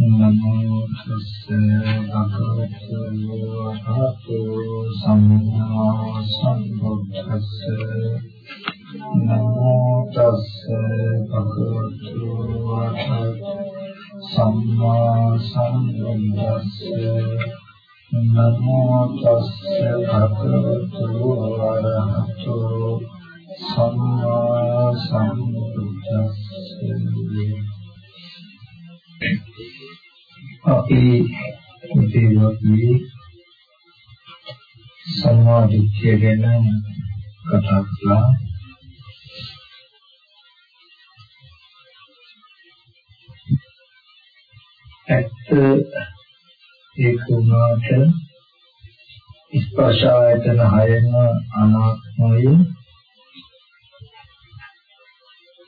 නමෝ තස්ස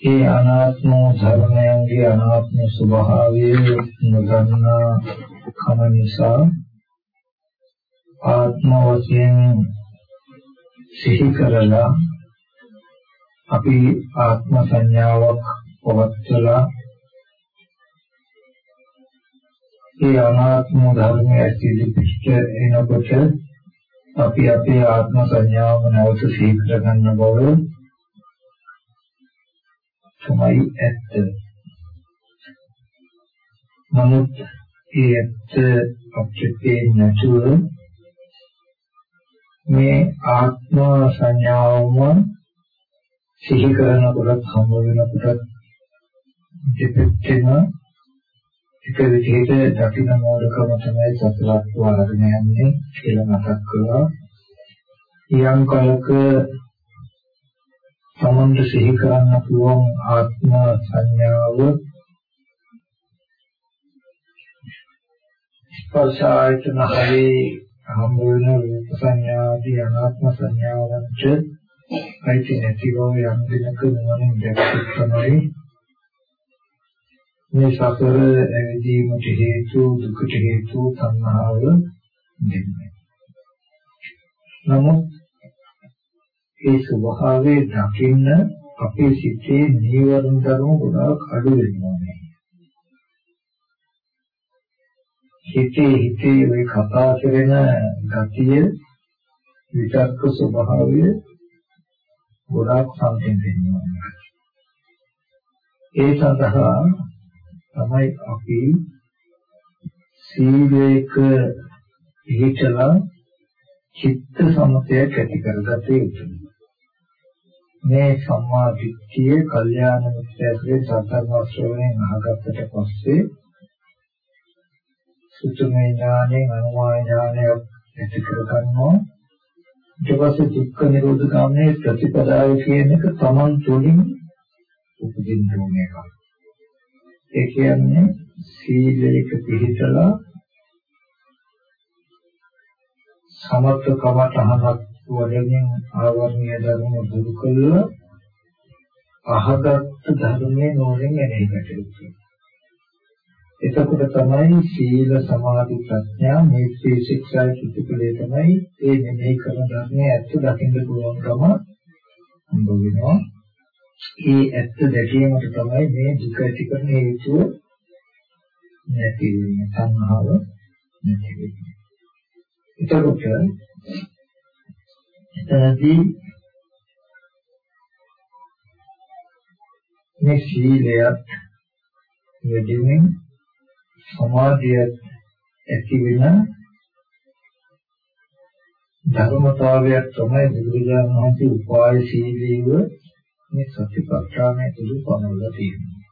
ඒ අනාත්ම ධර්මයන්ගේ අනාත්ම ස්වභාවය නොදන්නා කම නිසා ආත්ම වශයෙන් සිහි කරලා අපි ආත්ම සංඥාවක් පවත්වලා ඒ අනාත්ම ධර්මය ඇතුළේ පිට එනකොට අපි අපේ ආත්ම සංඥාව නැවත සිහි කරගන්න බව තමයි ඇත්ත. නමුත් ඒ ඇත්ත අපිට නැතුව මේ ආත්ම සංඥාවම සිහි කරනකොට හම්බ වෙනකොට දෙපැත්තෙම එක විදිහට දකින්න මෝඩකම තමයි සතරක් වරගෙන යන්නේ කියලා මතක් කළා. ඊයම් කලක සමන්ද සිහි කරන්න පුළුවන් ආත්ම සංඥාව ස්පර්ශ ආයතන හරි හම්බ වෙන රූප සංඥාදී අනාත්ම සංඥාවන්ට අයිති නැති බව යම් දිනක මොනින් දැක්ක තමයි මේ සතර ඇවිදීමට හේතු දුකට හේතු තණ්හාව දෙන්නේ. නමුත් ඒ ස්වභාවයේ දකින්න අපේ සිතේ නීවරණ ධර්ම ගොඩාක් අඩු වෙනවා. හිතේ හිතේ ওই කතා කරන ගතිය විචක්ක ස්වභාවය ගොඩාක් සංකේතෙනවා. ඒ සඳහා තමයි අපි සීලයක පිළිචලා චිත්ත සමතයක් ඇති කරගත යුතුයි. මේ සම්මා දිට්ඨිය කල්යාණ මිත්‍රයේ සතරම ශ්‍රවණයෙන් අහගත්තට පස්සේ සුතුමේ ඥානෙ අනුමාන ඥානය ඇති කරගන්නවා. ඊට පස්සේ දුක්ඛ නිරෝධ ගාමී ප්‍රතිපදාව කියන එක තමන් තුළින් උපදින්න ඕන එකක්. ඒ කියන්නේ සීලයක පිළිතලා සමත්කමට අහමත් වඩමින් ආවර්ණීය ධර්ම දුරු කළා අහගත් ධර්මයේ නෝනින් එනෙහි කටයුතු. එතකොට තමයි සීල සමාධි ප්‍රඥා මේ ත්‍රි ශික්ෂා චිත්තකලේ තමයි මේ මෙනෙහි කරන ධර්මයේ ඇත්ත දකින්න පුළුවන්කම හම්බ වෙනවා. ඒ ඇත්ත දැකීමට තමයි මේ දුක ඇති කරන හේතුව නැති වෙන්නේ සංහාව නැති වෙන්නේ. එතකොට එතනදී මේ සීලයත් යෙදෙමින් සමාධියත් ඇති වෙන ධර්මතාවයක් තමයි බුදුරජාණන් වහන්සේ උපාය සීලීව මේ සතිපට්ඨානය තුළ පනවලා තියෙනවා.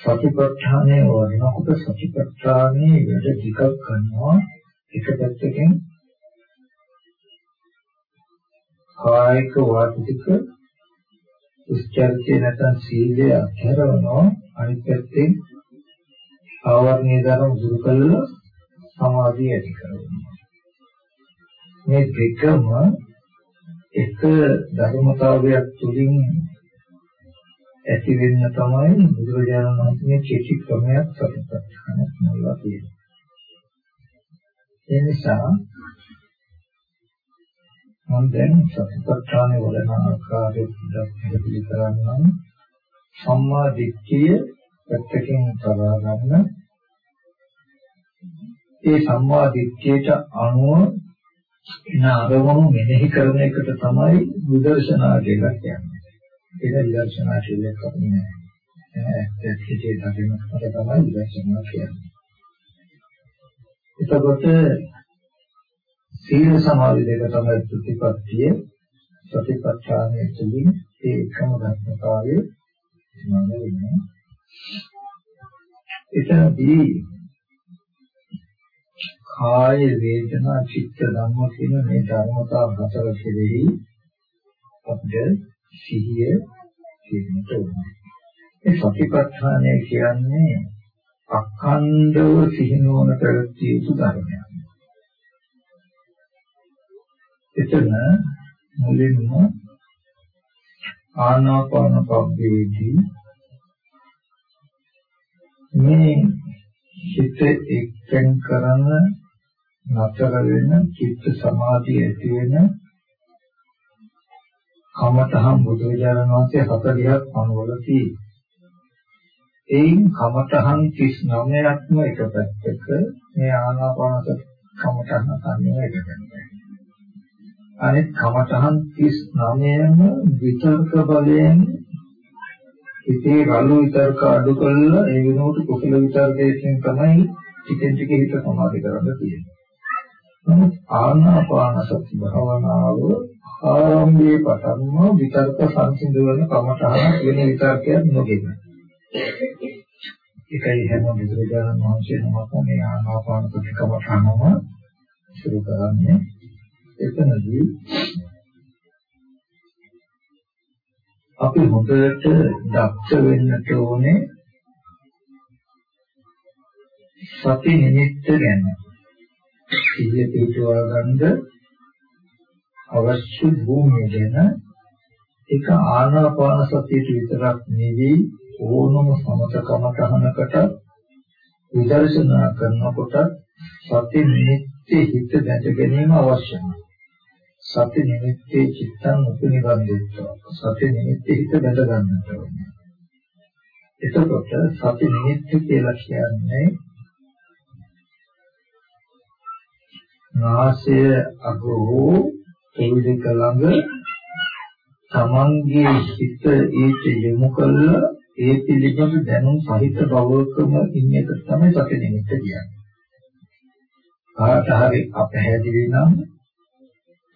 සතිපට්ඨානය වඩනකොට සතිපට්ඨානයේ වැඩ ටිකක් කරනවා එක පැත්තකින් කායික වාචික උච්චාරණය නැත්නම් සීලය අත්හැරවනවා අනිත් පැත්තෙන් ආවර්ණීය ධර්ම දුරු කළා සමාධිය ඇති කරගන්නවා මේ දෙකම එක ධර්මතාවයක් තුලින් ඇති වෙන්න තමයි බුදුරජාණන් වහන්සේ චේති ක්‍රමයක් සතිපට්ඨාන කියලා තියෙනවා. ඒ නිසා මම දැන් සතිපට්ඨාන වලන ආකාරයට පැහැදිලි කරන්නම් සම්මා දිට්ඨිය පැත්තකින් තබා ගන්න ඒ සම්මා දිට්ඨියට අනුව එන අරමුණු මෙනෙහි කරන එකට තමයි විදර්ශනා කියලා කියන්නේ. ඒක විදර්ශනා කියලා එකක් නෙමෙයි. ඇත්ත හිතේ දකින්න තමයි විදර්ශනා කියන්නේ. එතකොට සීල සමාධි දෙක තමයි ප්‍රතිපත්තිය සතිපට්ඨානයේ තුලින් ඒ එකම ධර්මතාවය මම වෙන්නේ. එතනදී කාය වේදනා චිත්ත ධම්ම කියන මේ ධර්මතා හතර කෙරෙහි අපිට සිහිය කියන්නට ඕනේ. මේ සතිපට්ඨානය කියන්නේ අඛණ්ඩව සිහිනුවන පැවතිය යුතු ධර්මයක්. එතන මුලින්ම ආනාපාන පබ්බේදී මේ හිත එක්තෙන් කරන නතර වෙන චිත්ත සමාධිය ඇති වෙන කමතහම් බුදුරජාණන් වහන්සේ 40ක් පනවල තියෙනවා. එයින් කමතහන් 39ක්ම එක පැත්තක මේ ආනාපානස කමතහන තනියම එක පැත්තක. අනිත් කමතහන් 39ම විතර්ක බලයෙන් හිතේ රළු විතර්ක අඩු කළා ඒ වෙනුවට කුසල විතර්කයෙන් තමයි ටිකෙන් ටික හිත සමාධි කරන්න තියෙන්නේ. නමුත් ආනාපාන සති භාවනාව ආරම්භයේ පටන්ම විතර්ක සංසිඳවන කමතහන වෙන විතර්කයක් නොගෙන. ඒකයි හැම බුදුරජාණන් වහන්සේ නමක් මේ ආනාපාන සති කමතහනම शुरू කරන්නේ එතනදී අපි හොඳට දක්ෂ වෙන්නට ඕනේ සති නිමිත්ත ගැන. සිහිය පිටවා ගන්න අවශ්‍ය භූමිය ගැන ඒක ආනාපාන සතියට විතරක් නෙවෙයි ඕනම සමතකම තහනකට විදර්ශනා කරනකොට සති නිමිත්තේ හිත දැක ගැනීම අවශ්‍යයි. සති නිමිත්තේ චිත්තං උපනිබන්දෙත්වා සති නිමිත්තේ හිත බඳ ගන්නට ඕනේ. එතකොට සති නිමිත්ත කියලා කියන්නේ නාසය අගෝ තෙවිදක ළඟ තමන්ගේ හිත ඒට යොමු කළා ඒ පිළිබඳ දැනුම් සහිත බවකම ඉන්න එක තමයි සති නිමිත්ත කියන්නේ. කාට හරි අපහැදිලි නම්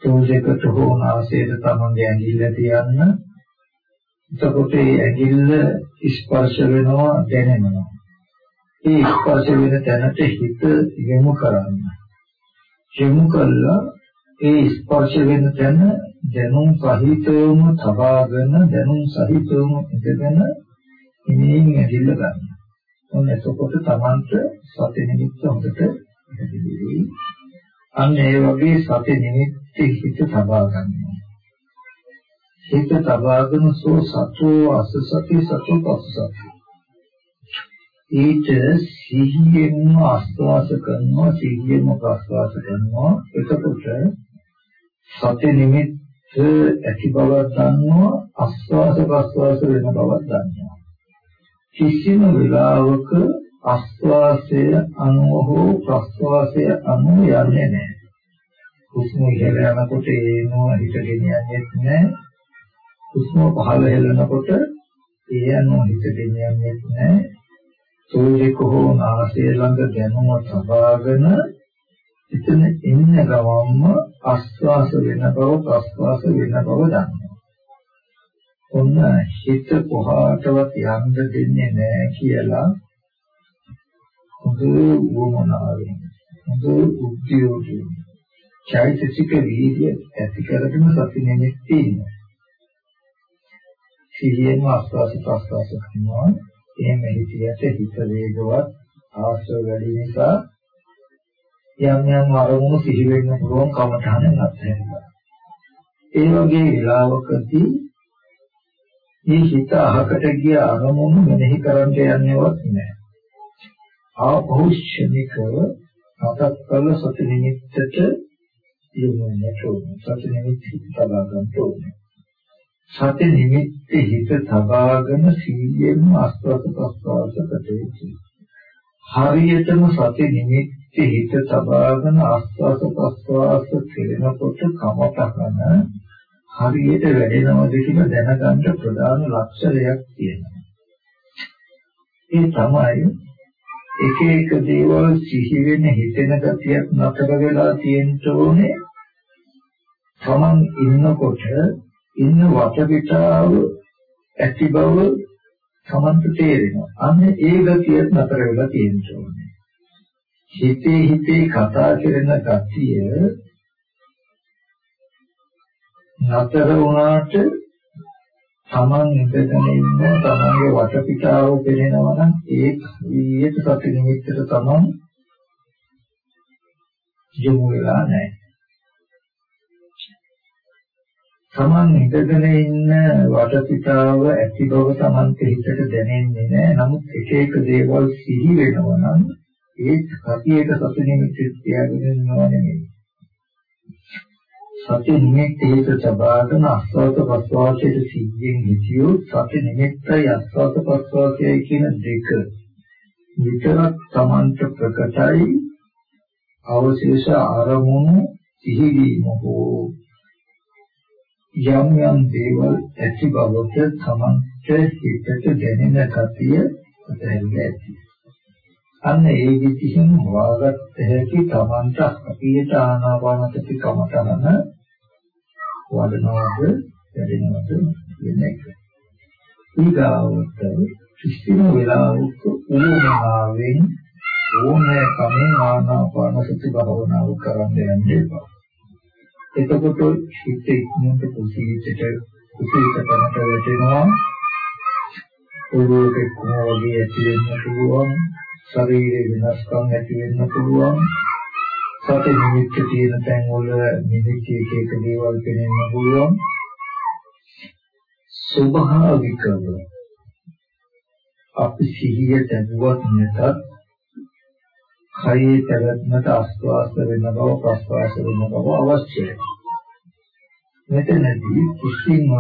තෝජකට හෝ නාසයට තමන්ගේ ඇඟිල්ල තියන්න. එතකොට ඒ ඇඟිල්ල ස්පර්ශ වෙනවා දැනෙනවා. ඒ ස්පර්ශ වෙන තැනට හිත යොමු කරන්න. යොමු කළා ඒ ස්පර්ශ වෙන තැන දැනුම් සහිතවම තබාගෙන දැනුම් සහිතවම ඉඳගෙන ඉනින් ඇඟිල්ල ගන්න. ඔන්න එතකොට තමන්ට සති නිමිත්ත හොඳට පැහැදිලි අන්න ඒ වගේ සති නිමිත්තේ හිත තබා ගන්නවා. හිත තබාගෙන සෝ සතෝ අසසති සතෝ පස්සති. ඊට සිහියෙන්ම ආස්වාස කරනවා සිහියෙන්ම ප්‍රස්වාස කරනවා එතකොට සති නිමිත්ත ඇති බව දන්නවා ආස්වාස ප්‍රස්වාස වෙන බව දන්නවා කිසිම වෙලාවක ආස්වාසය අනුව හෝ ප්‍රස්වාසය අනුව යන්නේ නැහැ. හුස්ම ඉහළ යනකොට ඒනෝ හිතගෙන යන්නේ නැහැ. හුස්ම පහළ හෙලනකොට ඒ අනුව හිතගෙන යන්නේ නැහැ. සෝජේක හෝ නාසය ළඟ දැනුම සබාගෙන එතන එන්න ගමම්ම ආස්වාස වෙන බව ප්‍රස්වාස වෙන බව දන්නවා. ඔන්න හිත කොහාටවත් යන්න දෙන්නේ නැහැ කියලා හොඳ වමනාවෙන් හොඳ උද්‍යෝගයෙන් චෛතසික වීර්ය ඇති කරගෙන සති නිමිති ඉන්නවා. සිහියෙන් ආස්වාස ප්‍රස්වාස කරනවා. එහෙම හිතියට හිත වේගවත් ආශ්‍රව වැඩි නිසා යම් යම් අරමුණු සිහි වෙන්න පුළුවන් කමඨහන නැත්නම් ඒ වගේ වෙලාවකදී මේ හිත අහකට ගිය අරමුණු මෙනෙහි කරන්න යන්නේවත් නැහැ. ආපෞෂ්‍යනිකව මතක් කළ සති නිමිත්තට යොමු වෙන්නට ඕනේ. සති නිමිති හිත තබා ගන්න ඕනේ. සති නිමිති හිත තබාගෙන සීලයෙන්ම ආස්වාද ප්‍රස්වාස කටයුතු. හරියටම සති නිමිති හිත තබාගෙන ආස්වාද ප්‍රස්වාස කෙරෙනකොට කමතහන හරියට වැඩෙනවද කියලා දැනගන්න ප්‍රධාන ලක්ෂණයක් තියෙනවා. ඒ තමයි එක එක දේවල් සිහි වෙන හිතෙන ගතියක් නතර වෙලා තියෙන්න ඕනේ. තමන් ඉන්නකොට ඉන්න වටපිටාව ඇති බව තමන්ට තේරෙනවා. අන්න ඒ ගතිය නතර වෙලා තියෙන්න ඕනේ. හිතේ හිතේ කතා කරන ගතිය නතර වුණාට තමන් ඉඳගෙන ඉන්න තමන්ගේ වටපිටාව පෙනෙනවා නම් ඒ ඊට සති නිමිත්තට තමන් යොමු වෙලා නැහැ. තමන් ඉඳගෙන ඉන්න වටපිටාව ඇති බව තමන්ට හිතට දැනෙන්නේ නැහැ. නමුත් එක එක දේවල් සිහි වෙනවා නම් ඒ සතියේට සති නිමිත්ත තියාගෙන ඉන්නවා නෙමෙයි. සති නිමිත්ත හේත සබාගෙන අස්වාද ප්‍රස්වාසයේ සිද්ධියෙන් හිතියෝ සති නිමිත්තයි අස්වාද ප්‍රස්වාසයයි කියන දෙක විතරක් Tamanට ප්‍රකටයි අවශේෂ අරමුණු සිහිවීම හෝ යම් යම් දේවල් ඇති බවට Tamanට හිතට දැනෙන ගතිය ඇතිවෙන්නේ ඇති. අන්න ඒ විදිහෙන් හොයාගත්ත හැකි Tamanට අපියට ආනාපානසති කමතහන වඩනවද වැඩෙනවද කියන එක. ඊගාවට කිසිම වෙලාවක ඕනෑවෙන් ඕනෑ කමෙන් ආනාපානසති භාවනාව කරන්න යන්න එපා. එතකොට හිත ඉක්මනට කුසීතට කුසීත කරට වැටෙනවා. ඔළුවක කොහොම වගේ ඇති වෙන්න පුළුවන්. ශරීරයේ වෙනස්කම් ඇති වෙන්න පුළුවන්. සති නිමිත්ත තියෙන තැන් වල නිමිති එක එක දේවල් පෙනෙන්න පුළුවන්. ස්වභාවිකව අපි සිහිය දැනුවත් නැතත් කයේ පැවැත්මට ආස්වාස වෙන බව ප්‍රස්වාස වෙන බව අවශ්‍යයි. මෙතනදී කිසිම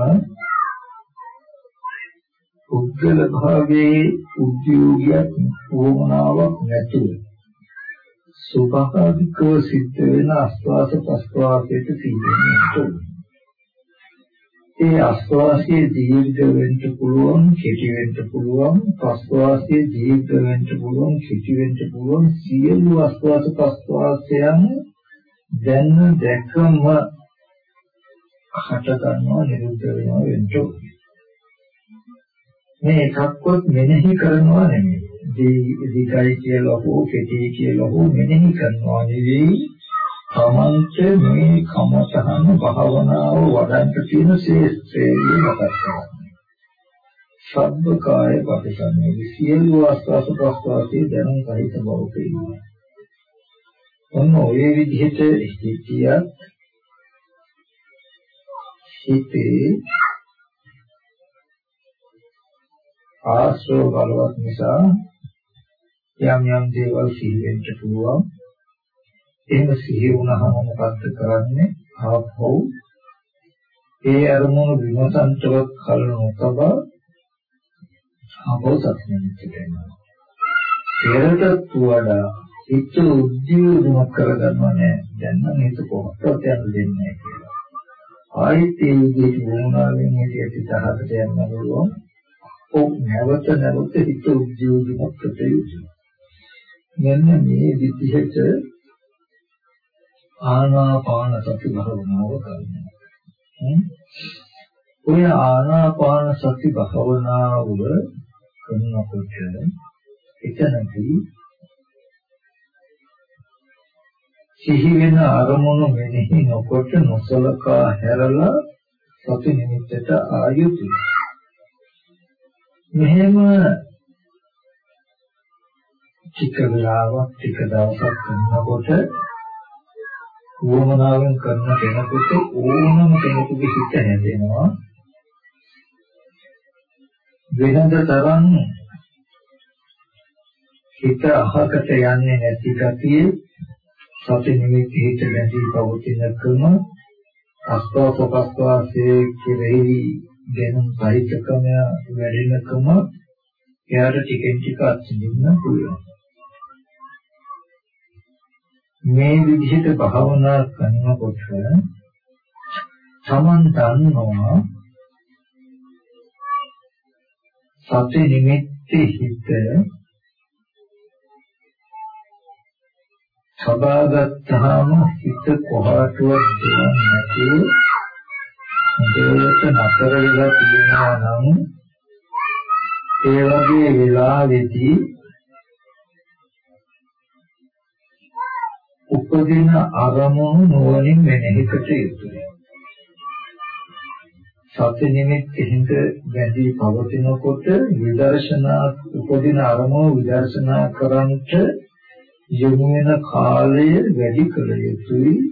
පුද්ගල භාවයේ උද්‍යෝගයක් වමනාවක් නැතුව. සුභාවිකව සිද්ධ වෙන ආස්වාස ප්‍රස්වාසයට සිද්ධ ඒ ආස්වාසයේ දීර්ඝ වෙන්න පුළුවන් කෙටි වෙන්න පුළුවන් ප්‍රස්වාසයේ දීර්ඝ වෙන්න පුළුවන් කෙටි වෙන්න පුළුවන් සියලු ආස්වාස ප්‍රස්වාසයන් දැන් දැකම හට ගන්නවා නිරුද්ධ වෙනවා වෙන්න මේ එකක්වත් මෙනෙහි කරනවා නෙමෙයි. දීගයි කියලා හෝ කෙටි කියලා හෝ මෙනෙහි කරනවා නෙවෙයි. තමන්ට මේ කමසහන භාවනාව වඩන්න තියෙන ශේෂ්ත්‍රයේ මතක් කරගන්න. සබ්බ කාය පටිසංවේදී සියලු ආස්වාස ප්‍රස්වාසයේ දැනුම් සහිත බව පේනවා. ඔන්න ඔය විදිහට හිතියත් හිතේ ආශ්‍රව බලවත් නිසා යම් යම් දේවල් සිහි වෙන්න පුළුවන්. එහෙම සිහි වුණාම මොකක්ද කරන්නේ? ආපහු ඒ අරමුණු විමසන්තවත් කල නොතබ ආපහු සත්‍යනිට වෙනවා. පෙරටත් වඩා හිත උද්‍යෝගමක් කරගන්නව නෑ. දැන් නම් හිත කොහොමද යන්න දෙන්නේ කියලා. ආයෙත් ඒ විදිහට වුණාවෙන් හිතේ සිතහකට යන්න පුළුවන්. ඔව් නැවත නැවත හිත උද්‍යෝගමත් කටයුතු. මෙන්න මේ විදිහට ආනාපාන සති භාවනාව කරනවා. ඔය ආනාපාන සති භාවනාව කරනකොට එතනදී සිහි වෙන අරමුණු මෙනෙහි නොකොට නොසලකා හැරලා සති නිමිත්තට ආයුතුයි. මෙහෙම ටික වෙලාවක් ටික දවසක් කරනකොට වමනාවෙන් කරන කෙනෙකුට ඕනම කෙනෙකුගේ හිත හැදෙනවා. වෙනද තරම් හිත අහකට යන්නේ නැති ගතිය සති නිමිති හිත නැති පවතිනකම අස්වාසපස්වාසයේ කෙරෙහි දැනුම් සහිතකම වැඩෙනකම එයාට ටිකෙන් ටික අත්දින්න පුළුවන්. මේ විදිහට භාවනා කරනකොට තමන් දන්නවා සති නිමිති හිත සබාගත්තාම හිත කොහාටවත් දෙන්නේ නැති දෙයට නතර වෙලා තියෙනවා නම් ඒ වගේ වෙලාවෙදී උපදින අරමුණු නුවණින් මෙනෙහි කොට යුතුයි. සති නිමිති හිඳ වැඩි පවතිනකොට විදර්ශනා උපදින අරමුණු විදර්ශනා කරන්ට යොමු වෙන කාලය වැඩි කළ යුතුයි.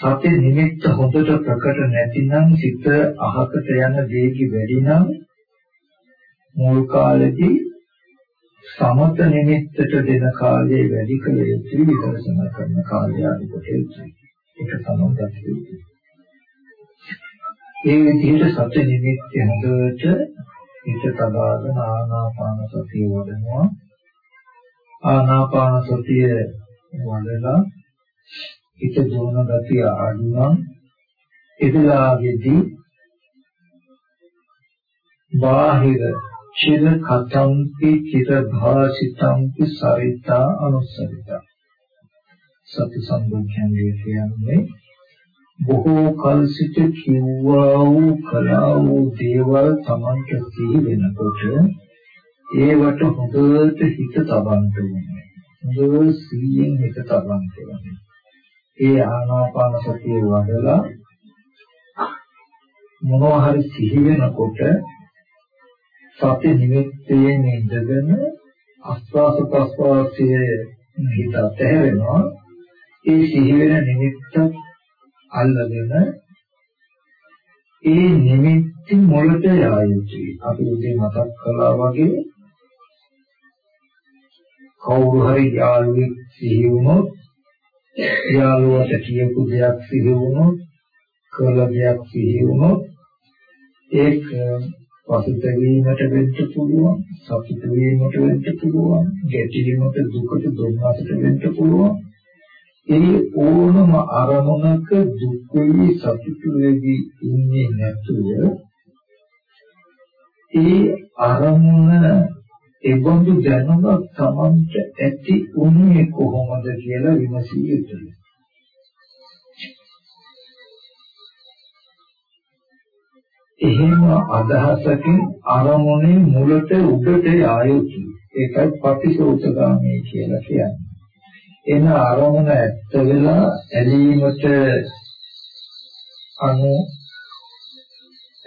සති නිමිත්ත හොඳට ප්‍රකට නැතිනම් සිත අහකට යන වේගي වැඩි නම් මුල් කාලෙදී සමත නිමිත්තට දෙන කාලය වැඩි කළ යුතුයි විදර්ශනා කරන කාලය අඩු කොට යුතුයි. ඒක සමගත යුතුයි. ඒ විදිහට සත්‍ය නිමිත්ත හොඳට හිත තබාගෙන ආනාපාන සතිය වඩනවා. ආනාපාන සතිය වඩලා හිත දුවන ගතිය අඩු නම් එදලාගෙදී බාහිර චිර කතම්පි චිර භාසිතම්පි සරිතා අනුසරිතා සති සම්බුද්ධයන්ගේ කියන්නේ බොහෝ කල සිට කිව්වා වූ කලා වූ දේවල් Tamanට සිහි වෙනකොට ඒවට හොඳට හිත තබන්න ඕනේ. හොඳ සිහියෙන් හිත තබන්න ඕනේ. ඒ ආනාපාන සතිය වඩලා මොනවා හරි සිහි වෙනකොට සති නිමිත්තේ ඉඳගෙන ආස්වාස ප්‍රස්වාසයේ හිත ඇතහැරෙනවා ඒ සිහි වෙන නිමිත්ත අල්ලගෙන ඒ නිමිති මොළට යා යුතුයි. අපි උදේ මතක් කළා වගේ කවුරු හරි යාළුවෙක් සිහි වුණොත් යාළුවට කියපු දෙයක් සිහි වුණොත් කළ දෙයක් සිහි වුණොත් ඒක පසුතැවීමට වෙන්න පුළුවන් සතුට වීමට වෙන්න පුළුවන් ගැටීමට දුකට දුන්නකට වෙන්න පුළුවන්. ඒ ඕනම අරමුණක දුක් වෙවි සතුට වෙවි ඉන්නේ නැතුව ඒ අරමුණ ඒබඳු දැනුමක් Tamanට ඇති උනේ කොහොමද කියලා විමසිය යුතුයි. එහෙම අදහසකින් අරමුණේ මුලට උඩට ආයුතු. ඒකයි පටිසෝතගාමී කියලා කියන්නේ. එන අරමුණ ඇත්ත වෙලා ඇලීමට අනු ඇලි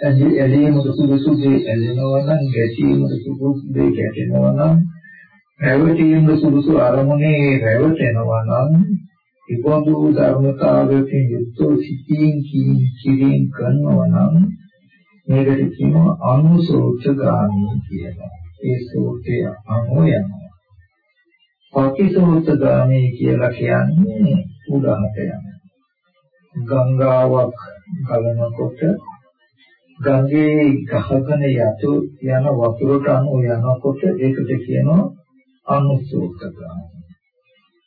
ඇලීමට සුදුසු දේ ඇලෙනවා නම් ගැටීමට සුදුසු දේ ගැටෙනවා නම් රැවටීමට සුදුසු අරමුණේ රැවටෙනවා නම් ඉබඳු ධර්මතාවයකින් යුක්තව සිටින් කිරින් කරනවා නම් මේකට කියනවා අනුසෝචගාමී කියලා. ඒ සෝතය අනෝ යනවා. පටිසෝචගාමී කියලා කියන්නේ උදාහත යනවා. ගංගාවක් ගලනකොට ගඟේ ගහගෙන යතු යන වතුරට අනුව යනකොට ඒකට කියනවා අනුසෝචගාමී.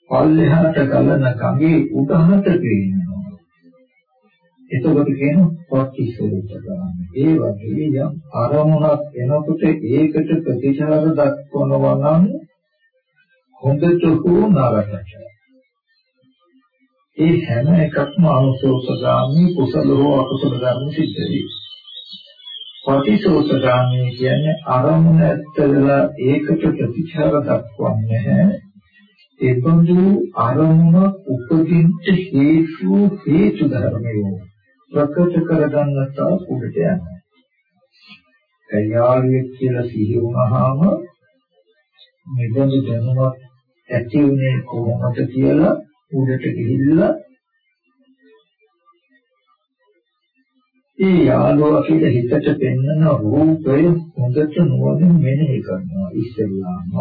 පල්ලෙහාට ගලන ගඟේ උඩහට පේනවා. එතකොට කියනවා පටිසෝතගාම. ඒ වගේ යම් අරමුණක් එනකොට ඒකට ප්‍රතිචාර දක්වනවා නම් හොඳට හෝ නරකට. ඒ හැම එකක්ම අනුසෝතගාමී කුසල හෝ අකුසල ධර්ම සිද්ධ වේ. පටිසෝතගාමී කියන්නේ අරමුණ ඇත්තලා ඒකට ප්‍රතිචාර දක්වන්නේ නැහැ. ඒබඳු අරමුණ උපදින්න හේතු හේතු ධර්මයෝ ප්‍රකට කරගන්නට උඩට යනවා. කයාලිය කියලා සිහි වුණාම මෙබඳු දැනුමක් ඇති උනේ කොහොමද කියලා උඩට ගිහිල්ලා ඒ යාළුවා කියලා හිතට පෙන්වන රූපය හොඳට නුවණින් මෙනෙහි කරනවා ඉස්සෙල්ලාම.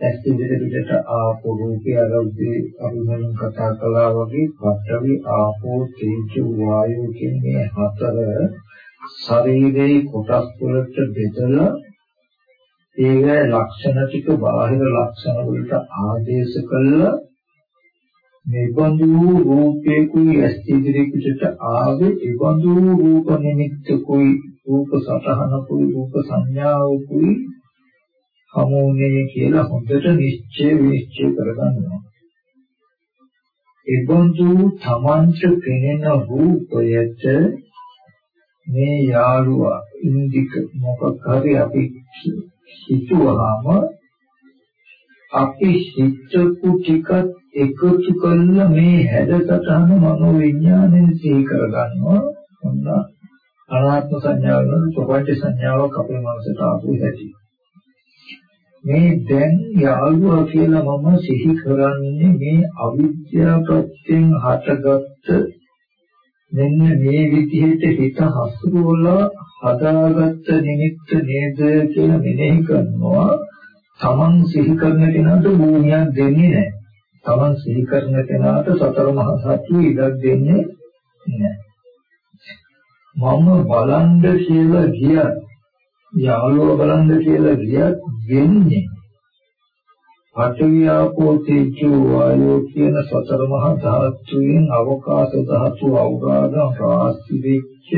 ඇස් ඉදිරියට ආපෝ රූපය අරෝපේ අරුමෙන් කතා කළා වගේ පඨවි ආපෝ තේජෝ වායෝ කියන මේ හතර ශරීරයේ කොටස් වලට බෙදලා ඒකේ ලක්ෂණ ටික බාහිර ලක්ෂණ වලට ආදේශ කළා. නිබඳු රූපේකුයි ඇස් ඉදිරියට ආවේ නිබඳු රූප නිමිත්තකුයි රූප සතහනකුයි රූප සංඥාවකුයි හමුුනේ කියලා හොඳට නිශ්චය විශ්චය කරගන්නවා. එබඳු තමන්ට පෙනෙන රූපයට මේ යාළුවා ඉන්දික මොකක් හරි අපි හිතුවාම අපි හිතපු ටිකත් එකතු කරලා මේ හැඩසටහන මනෝ විඥාණයෙන් සිහි කරගන්නවා. ඔන්න අනාත්ම සංඥාව වල ප්‍රපංච සංඥාවක් අපේ මනසට ආපු හැටි. මේ දැන් යාළුවා කියලා මම සිහි කරන්නේ මේ අවිද්‍යාවයෙන් හටගත්ත මෙන්න මේ විදිහට හිත හසුරුවලා හදාගත්ත නිමිත්ත නේද කියලා මෙනෙහි කරනවා තමන් සිහි කරන කෙනාට භූමියක් දෙන්නේ නැහැ තමන් සිහි කරන කෙනාට සතර මහා සත්‍ය ඉඩක් දෙන්නේ නැහැ. මම බලන්න කියලා ගියත් යාළුවා බලන්න කියලා ගියත් වෙන්නේ පඨවියාපෝ තේජෝ වායෝ කියන සතර මහා ධාතුයෙන් අවකාශ ධාතු අවගාධ රාශි වෙච්ච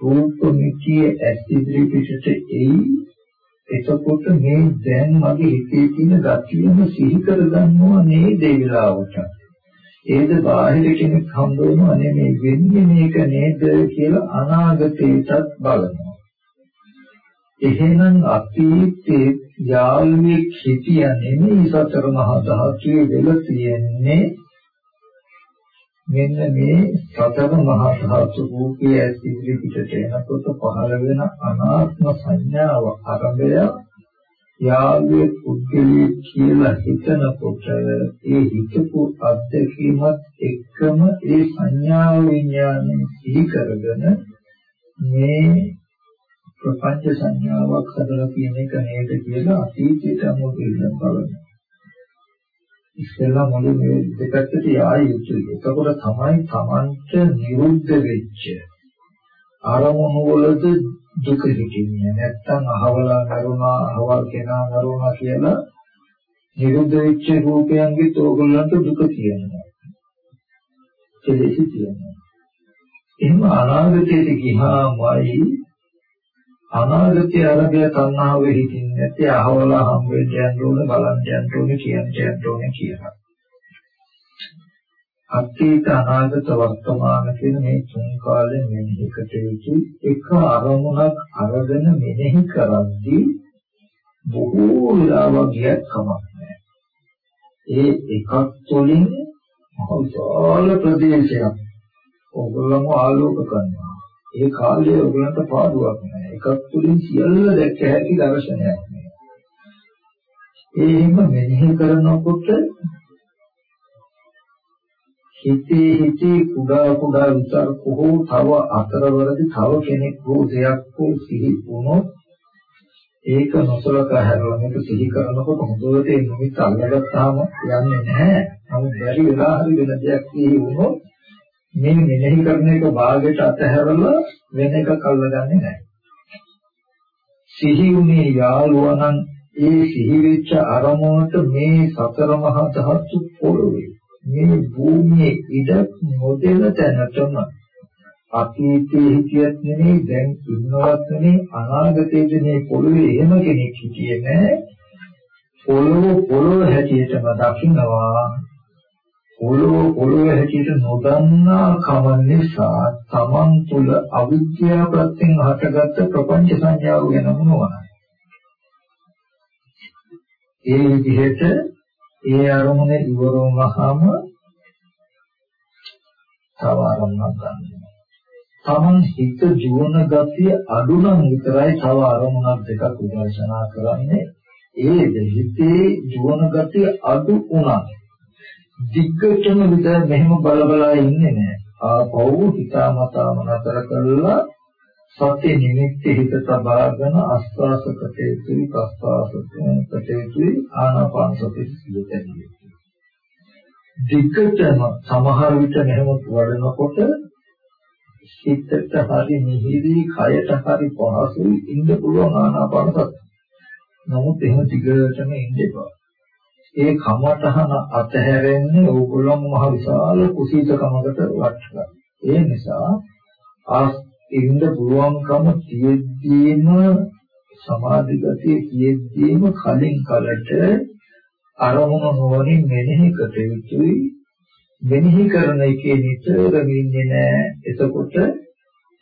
රූප මිත්‍ය ඇස් ඉදිරි පිටට එයි එතකොට මේ දැන් මගේ හිතේ තියෙන ගතියම සිහි කරගන්නවා නේද ඒ වෙලාවට? ඒද බාහිර කෙනෙක් හම්බ වෙනවා නේ මේ වෙන්නේ මේක නේද කියලා අනාගතේටත් බලනවා. එහෙනම් අතීතයේ යාළුවෙක් හිටියා නෙමෙයි සතර මහා ධාතුවේ වෙලා තියෙන්නේ මෙන්න මේ සතර මහා ධාතු රූපයේ ඇස් ඉදිරි පිටට එනකොට පහළ වෙන අනාත්ම සංඥාව අරබය යාළුවේ පුද්ගලයේ කියලා හිතනකොට ඒ හිතපු අත්දැකීමත් එක්කම ඒ සංඥා විඥානය සිහි කරගෙන මේ ප්‍රපංච සංඥාවක් හදලා කියන එක නේද කියලා අතීතයට අනුව කියලා බලන්න. ඉස්සෙල්ලා මොළේ මේ දෙපැත්තට යාය යුතුයි. එතකොට තමයි Tamanට නිරුද්ධ වෙච්ච ආරමුණු වලද දුක හිතින්නේ. නැත්තම් අහවලා කරුණා, අහවල් කෙනා කරුණා කියලා නිරුද්ධ වෙච්ච රූපයන්ගෙත් ඕගොල්ලන්ට දුක තියෙනවා. කෙලෙසි තියෙනවා. එහෙම අනාගතයට ගියාමයි අනාගතය අරබය තණ්හාවේ හිතින් නැති අහවලා හම් වෙන්න යන්න ඕන බලන්න යන්න ඕන කියන්න යන්න ඕන කියලා. අතීත අනාගත වර්තමාන කියන මේ තුන් කාලෙ මෙනෙහි කටයුතු එක අරමුණක් අරගෙන මෙනෙහි කරද්දී බොහෝ වෙලාවක් ගියත් කමක් නැහැ. ඒ එකක් තුළින් මහවිශාල ප්‍රදේශයක් ඔගොල්ලම ආලෝක කරනවා. ඒ කාලයේ ඔයගලන්ට පාඩුවක් නෑ. එකක් තුලින් සියල්ල දැක්ක හැකි දර්ශනයක් නේ. ඒ හිම මෙනෙහි කරනකොට හිතේ හිතේ කුඩා කුඩා විතර්ක හෝ තව අතරවරදී තව කෙනෙක් හෝ දෙයක් හෝ සිහි වුණොත් ඒක නොසලකා හැරලා මේක සිහි කරනකොට හොඳට ඒ නිමිත්ත අල්ලගත්තාම යන්නේ නැහැ. නමුත් බැරි වෙලා හරි වෙන දෙයක් සිහි වුණොත් මේ මෙනෙහි කරන එක භාගයට අතහැරලා වෙන එකක් අල්ලගන්නේ නැහැ. සිහි උනේ යාළුවා නම් ඒ සිහි වෙච්ච අරමුණට මේ සතර මහා ධාතු පොළොවේ මේ භූමියේ ඉඩ නොදෙන තැනටම අතීතයේ හිටියත් නෙමෙයි දැන් ඉන්නවත් නෙමෙයි අනාගතයේදී මේ පොළොවේ එහෙම කෙනෙක් හිටියේ නැහැ. පොළොව පොළොව හැටියටම දකින්නවා පොළොව පොළොව හැටියට නොදන්නා කම නිසා තමන් තුළ අවිද්‍යාව ප්‍රත්‍යයෙන් හටගත්ත ප්‍රපංච සංඥාව ගැන මොනවද? ඒ විදිහට ඒ අරමුණ ඉවර වුණාම තව අරමුණක් ගන්නවා. තමන් හිත ජීවන ගතිය අඩු නම් විතරයි තව අරමුණක් දෙකක් විදර්ශනා කරන්නේ. ඒ දෙහිතේ ජීවන ගතිය අඩු වුණා දිග්ගටම විතර මෙහෙම බල බලා ඉන්නේ නැහැ. ආපහු හිතාමතාම නතර කළා සත්‍ය නිමිති හිත තබාගෙන ආස්වාස කටයුතුයි ප්‍රස්වාස කටයුතුයි ආනාපාන සති සිදුතැනිය. දිග්ගතම සමහර විට මෙහෙම වඩනකොට හිතට හරි මිහිරි කයට හරි පහසුයි ඉන්න පුළුවන් ආනාපාන සති. නමුත් එහෙම දිගටම ඉන්න එපා. ඒ කමතහන අතහැරෙන්නේ ඕගොල්ලෝ මහ විශාල කුසීතකමකට වටලා. ඒ නිසා ආස් ඉන්න පුළුවන්කම තියෙද්දීම සමාධි ගතිය තියෙද්දීම කලින් කලට අරමුණ නොවනින් මෙනෙහි කර යුතුයි. මෙනෙහි කරන එකේ නිතරම ඉන්නේ නැහැ එතකොට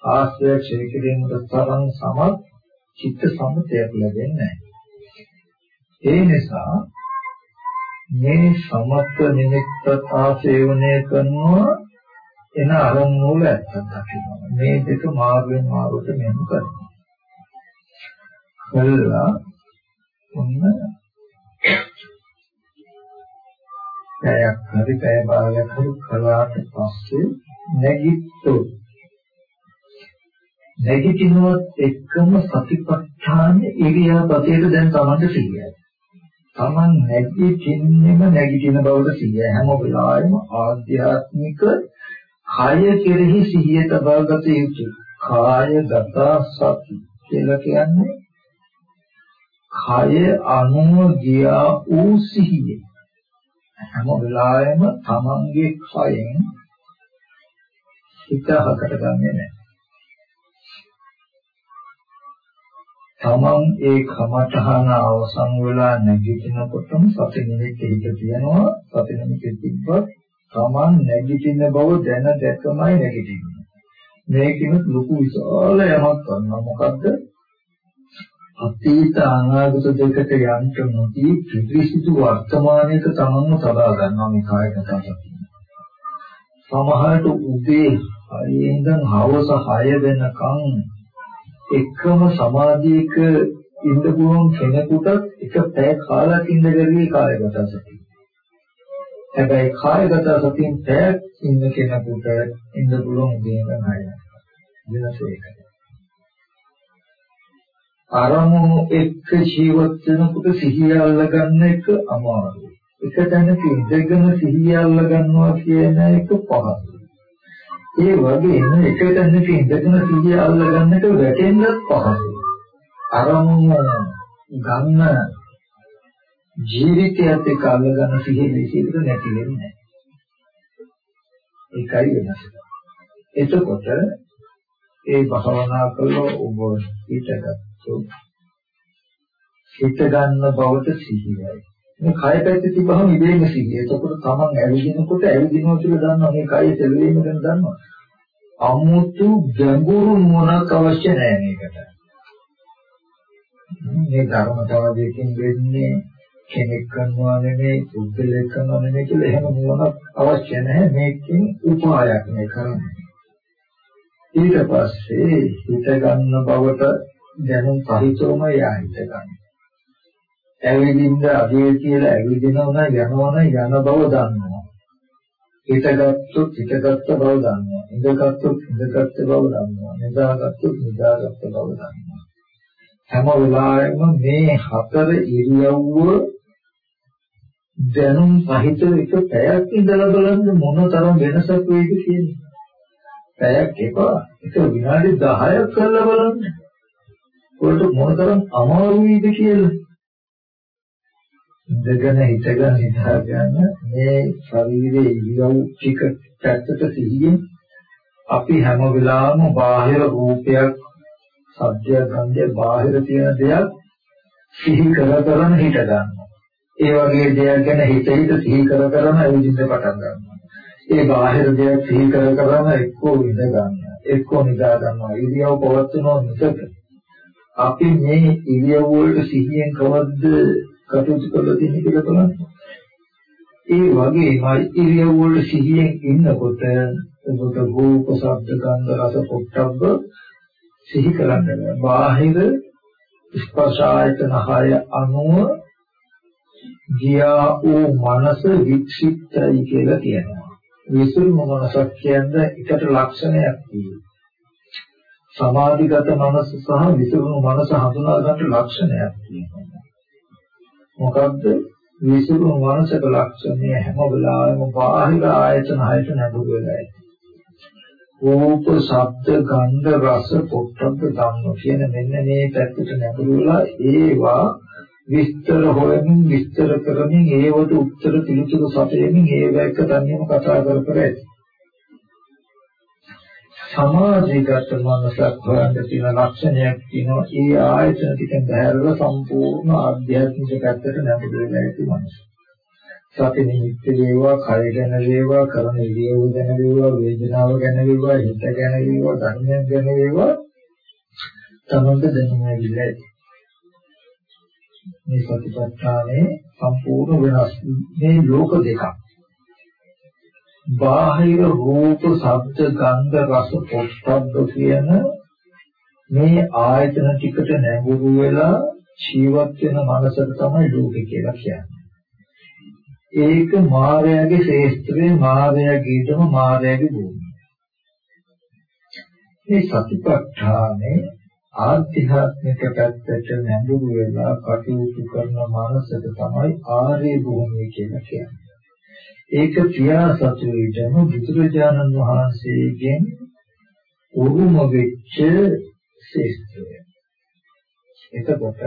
ආශ්‍රය ක්ෂය කිරීමට තරම් සමත් චිත්ත සමුදයක් ලැබෙන්නේ ඒ නිසා මේ සමත්ව නිමිත්ත ආශේවනය කරනවා එන අරමුණු වල ඇත්තක් දකිනවා. මේ දෙක මාර්ගයෙන් මාර්ගයට මෙහෙම කරනවා. කළා ඔන්න පැයක් හරි පැය භාගයක් හරි කලාට පස්සේ නැගිට්ටෝ නැගිටිනවත් එක්කම සතිපට්ඨාන ඉරියාපතේට දැන් Tamanට සිහියයි. Taman නැගිටින්නෙම නැගිටින බවට සිහිය හැම වෙලාවෙම ආධ්‍යාත්මික කය කෙරෙහි සිහිය තබා ගත යුතුයි. කායගත සති කියලා කියන්නේ කය අනුව ගියා වූ සිහිය. හැම වෙලාවෙම තමන්ගේ කයෙන් හිත හකට ගන්නෙ නැහැ. තමන් ඒ කමඨහන අවසන් වෙලා නැගිටිනකොටම සති නිමිති හිත තියනවා සති නිමිති තිබ්බත් Taman නැගිටින බව දැන දැකමයි නැගිටින්නේ. මේකිනුත් ලොකු විශාල යමක් කරනවා. මොකද්ද? අතීත අනාගත දෙකට යන්න නොදී පිළිසිතු වර්තමානයේක තමන්ව සබා ගන්නවා මේ කායගත සතිය. සමහරට උදේ 6 ඉඳන් හවස 6 වෙනකන් එකම සමාධියක ඉන්න පුළුවන් කෙනෙකුට එක පැය කාලයක් ඉඳගන්නේ කායගත සතිය. හැබැයි කායගත සතියෙන් පැයක් ඉන්න කෙනෙකුට ඉන්න පුළුවන් දෙයක් නෑ. වෙනස ඒකයි. අරමුණු එක්ක ජීවත් වෙනකොට සිහිය අල්ලගන්න එක අමාරුයි. එක තැනක ඉඳගෙන සිහිය අල්ලගන්නවා කියන එක පහසුයි. ඒ වගේම එක තැනක ඉඳගෙන සිහිය අල්ලගන්න එක වැටෙන්නත් පහසුයි. අරමුණ ගන්න ජීවිතයත් එක්ක අල්ලගන්න සිහිය ලෙසියට නැති වෙන්නේ ඒකයි වෙනස. එතකොට ඒ භවනා කළෝ ඔබ හිතගත්තු හිත ගන්න බවට සිහියයි. මේ කය පැත්තේ තිබහම ඉබේම සිහිය. එතකොට තමන් ඇවිදිනකොට ඇවිදිනවා කියලා දන්නවා මේ කය සෙලවීම ගැන දන්නවා. අමුතු ගැඹුරු මොනක් අවශ්‍ය නැහැ මේකට. මේ ධර්මතාවයකින් වෙන්නේ කෙනෙක් කරනවා නෙමෙයි පුද්ගලයෙක් කරනවා නෙමෙයි කියලා එහෙම මොනක් අවශ්‍ය නැහැ මේකෙන් උපායක් මේ කරන්නේ ඊට පස්සේ හිත ගන්න බවට දැනුම් සහිතවම යා හිත ගන්න. ඇවිදින්න අගේ කියලා ඇවිදිනවා නම් යනවා නම් යන බව දන්නවා. හිතගත්තොත් හිතගත්ත බව දන්නවා. ඉඳගත්තොත් ඉඳගත්ත බව දන්නවා. නිදාගත්තොත් නිදාගත්ත බව දන්නවා. හැම වෙලාවෙම මේ හතර ඉරියව්ව දැනුම් සහිත එක පැයක් ඉඳලා බලන්න මොන තරම් වෙනසක් වෙයිද කියන්නේ. පැයක් එපා. ඒක විනාඩි 10ක් කරලා බලන්න. උකට මොන තරම් අමාරු වෙයිද කියලා. ඉඳගෙන හිටගෙන හිතාගන්න මේ ශරීරයේ ඉරියව් ටික පැත්තට සිහියෙන් අපි හැම වෙලාවෙම බාහිර රූපයක්, සද්දයක්, ගන්ධයක්, බාහිර තියෙන දෙයක් සිහි කර කරන හිට ගන්නවා. ඒ වගේ දෙයක් ගැන හිත හිත සිහි කර කරම ඇවිදින්න පටන් ගන්නවා. ඒ බාහිර දෙයක් සිහි කර කරම එක්කෝ විඳ ගන්නවා. එක්කෝ නිදා ගන්නවා. ඉරියව් පවත්වනවා මිසක අපි මේ ඉරියව් වලට සිහියෙන් කවද්ද කටයුතු කළ තියෙන්නේ කියලා බලන්න. ඒ වගේමයි ඉරියව් වල සිහියෙන් ඉන්නකොට ඔබට රූප, ශබ්ද, ගන්ධ, රස, පොට්ටබ්බ සිහි කරන්න බාහිර ස්පර්ශ ආයතන හය අනුව ගියා වූ මනස වික්ෂිප්තයි කියලා කියනවා. විසුරු මනසක් කියන්නේ එකට ලක්ෂණයක් තියෙනවා. සමාධිගත මනස සහ විසිරුණු මනස හඳුනා ගන්න ලක්ෂණයක් තියෙනවා. මොකද්ද? විසිරුණු මනසක ලක්ෂණය හැම වෙලාවෙම බාහිර ආයතන හයට නැඹුරු වෙලා ඉන්නේ. රූප, ශබ්ද, ගන්ධ, රස, පොට්ටබ්බ ධම්ම කියන මෙන්න මේ පැත්තට නැඹුරු වෙලා ඒවා විස්තර හොයමින් විස්තර කරමින් ඒවට උත්තර පිළිතුරු සපයමින් ඒව එක තනියම කතා කර කර ඇති. සමාධිගත මනසක් හොයන්න තියෙන ලක්ෂණයක් තියෙනවා ඒ ආයතන ටික බහැරලා සම්පූර්ණ ආධ්‍යාත්මික පැත්තට නැඹුරු වෙලා ඇති මනස. සති නිමිත්ත වේවා, කය ගැන වේවා, කරන ඉරියව් ගැන වේවා, වේදනාව ගැන වේවා, හිත ගැන වේවා, ධර්මයන් ගැන වේවා තමන්ට දැනෙන්නේ නැහැ. මේ සතිපට්ඨානේ සම්පූර්ණ වෙනස් මේ ලෝක දෙකක්. බාහිර රූප, ශබ්ද, ගන්ධ, රස, පොට්ටබ්බ කියන මේ ආයතන ටිකට නැඹුරු වෙලා ජීවත් වෙන මනසට තමයි ලෝකේ කියලා කියන්නේ. ඒක මායාවේ ශ්‍රේෂ්ඨවේ මායාවේ ඊටම මායාවේ භූමිය. මේ සතිපට්ඨානේ ආධ්‍යාත්මික පැත්තට නැඹුරු වෙලා කටයුතු කරන මනසට තමයි ආර්ය භූමිය කියලා කියන්නේ. ඒක ක්‍රියා සතුටේම බුදුරජාණන් වහන්සේගෙන් උරුම වෙච්ච ශේෂ්ත්‍රය. එතකොට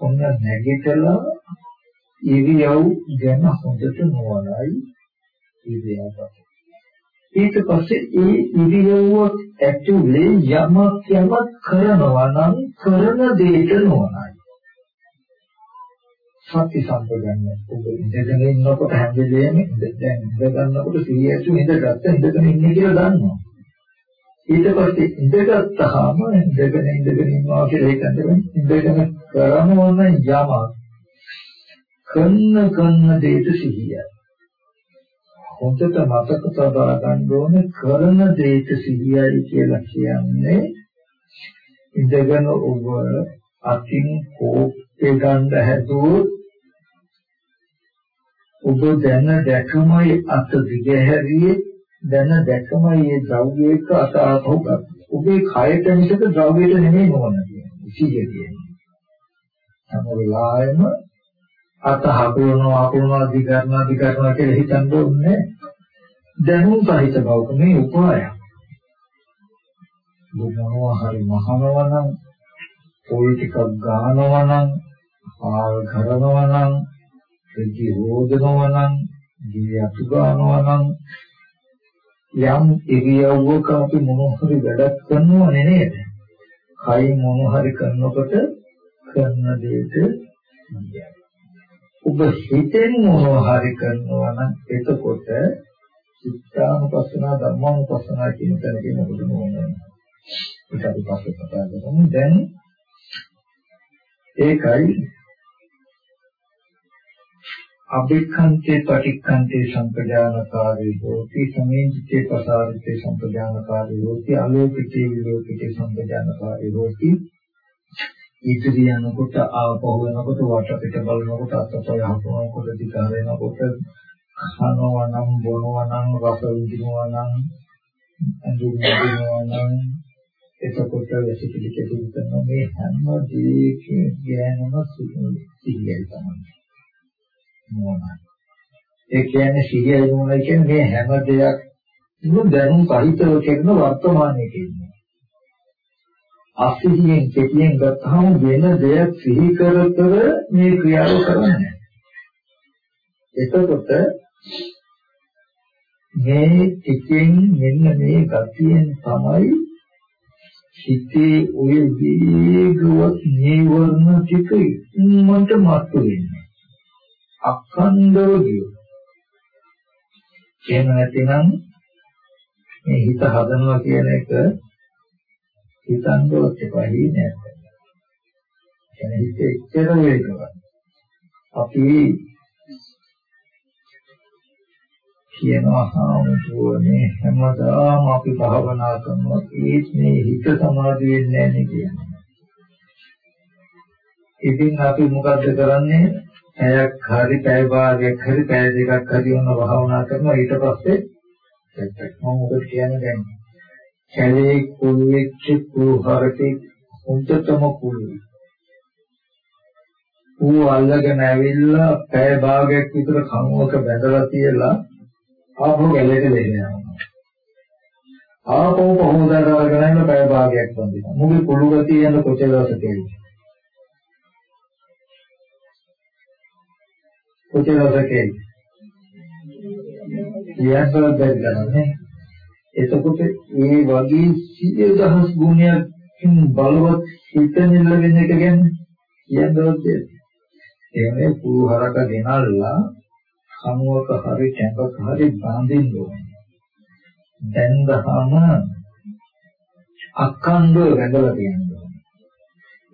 ඔන්න නැගිටලා ඉරියව් ගැන හොඳට නොවනයි ඉරියව්වට. ඊට පස්සේ ඒ ඉරියව්ව ඇතුලේ යමක් යමක් කරනවා නම් කරන දෙයට නොවනයි. සත්‍ය සම්පජන්‍ය ඔබ ඉඳගෙන ඉන්නකොට හැම වෙලේම දැන් ඉඳ ගන්නකොට සිහියතු ඉඳගත්ත ඉඳගෙන ඉන්නේ කියලා දන්නවා. ඊට පස්සේ ඉඳගත්තාම ඉඳගෙන ඉඳගෙන ඉන්නවා කියලා ඒක ඉඳගෙන කරනවා නම් යමක් කන්න කන්න දෙයට සිහියයි. හොඳට මතක තබා ගන්න ඕනේ කරන දෙයට සිහියයි කියලා කියන්නේ ඉඳගෙන ඔබ අතින් කෝප්පේ ගන්න හැදුවොත් ඔබ දැන දැකමයි අත දිගහැරියේ දැන දැකමයි ඒ ද්‍රව්‍යයක අත ආපහු ගන්න. ඔබේ කයට මිසක ද්‍රව්‍යයට නෙමෙයි මොන කියන්නේ. සිහිය කියන්නේ. හැම වෙලාවෙම අත හකුලනවා හකුලනවා දිගරනවා දිගරනවා කියලා හිතන්න ඕනේ දැනුම් සහිත බවක මේ උපාය මොනවා හරි මහනවා නම් පොයි ටිකක් ගන්නවා නම් ආල් කරනවා නම් ප්‍රති රෝධනවා නම් දී අතු ගන්නවා නම් යම් ඉරියව්වක අපි මොන හරි වැඩක් කරනව නේද? කයින් මොන හරි කරනකොට කරන දෙයට කියනවා. ඔබ හිතෙන් මොනවා හරි කරනවා නම් එතකොට චිත්තානුපස්සනා ධම්මානුපස්සනා කියන තැනදී මොකද වෙන්නේ? ඒක අපි පස්සේ කතා කරමු. දැන් ඒකයි අභික්ඛන්තේ පටික්ඛන්තේ සම්පජානකාරී හෝති සමේජිතේ පසාරිතේ සම්පජානකාරී හෝති අලෝකිතේ විලෝකිතේ සම්පජානකාරී හෝති ඉදිරි යනකොට ආපහු වෙනකොට වටපිට බලනකොට අතපය හපනකොට දිග වෙනකොට කනවා නම් බොනවා නම් රස විඳිනවා නම් අඳුරනවා නම් එතකොට වැසිකිලි කෙටි කරන මේ හැම දෙයකින් ගෑනම සිහියයි තමයි. මොනවායි ඒ කියන්නේ සිහියයි මොනවායි කියන්නේ? මේ හැම දෙයක් දැනුම් සහිතව කරන වර්තමානයේ කියන්නේ අසිහියෙන් කෙටියෙන් ගත්තාම වෙන දෙයක් සිහි කර කර මේ ක්‍රියාව කරන්නේ. එතකොට මේ ටිකෙන් මෙන්න මේ ගතියෙන් තමයි හිතේ ඔය වේගවත් නීවරණ ටික ඉක්මනට මතු වෙන්නේ. අඛණ්ඩව ගියෝ. එහෙම නැතිනම් මේ හිත හදනවා කියන එක හිතන්නවත් එපා නේද? කියන්නේ හිත එච්චර වේගවත්. අපි කියනවා හාමුදුරනේ හැමදාම අපි භාවනා කරනවා ඒත් මේ හිත සමාධි වෙන්නේ නැහැ කියනවා. ඉතින් අපි මොකද්ද කරන්නේ? පැයක් හරි පැය භාගයක් හරි පැය දෙකක් හරි වුණ භාවනා කරනවා ඊට පස්සේ මම මොකද කියන්නේ දැන් කැලේ කුළු වෙච්ච කුහරකේ හොඳටම කුළු. ඌ අල්ලගෙන ඇවිල්ලා පැය භාගයක් විතර කණුවක බැඳලා තියලා ආපහු ගැලේට දෙනවා. ආපහු කොහොමද අරගෙන යන පැය භාගයක් වන්දිනවා. මුගේ කුළු ගතිය යන කොච්චර දවසකද? කොච්චර දවසකද? කියන්නවත් බැරි ගන්නනේ. එතකොට මේ වගේ සිය දහස් ගුණයකින් බලවත් හිත නිලවෙන එක ගැන කියන්නවත් බැහැ. එන්නේ පුහරක ගෙනල්ලා කනුවක හරි කැඹක හරි බාඳින්න ඕනේ. දැන් දහම අක්කන්දව වැඳලා තියෙනවා.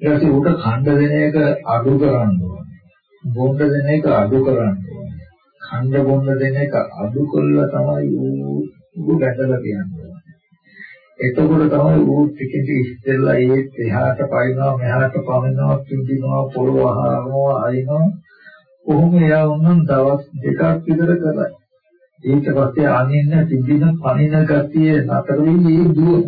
ඊට පස්සේ උඩ ඛණ්ඩ දෙන එක අඩු කරන්න ඕනේ. බොණ්ඩ දෙන එක අඩු කරන්න ඕනේ. ඛණ්ඩ බොණ්ඩ දෙන එක අඩු කළා තමයි ඌ වැඳලා කියන්නේ. එතකොට තමයි ඌ ටිකෙන් ඉස්සෙල්ලා ඒ එහාට පයින්නවා මෙහාට පනිනවා පිටිනවා පොළව අහනවා අයිනවා. කොහොම එයා වුණනම් දවස් දෙකක් විතර කරයි. ඊට පස්සේ අනින්න පිටින පනින ගතිය නතර වෙන්නේ ඒ දුව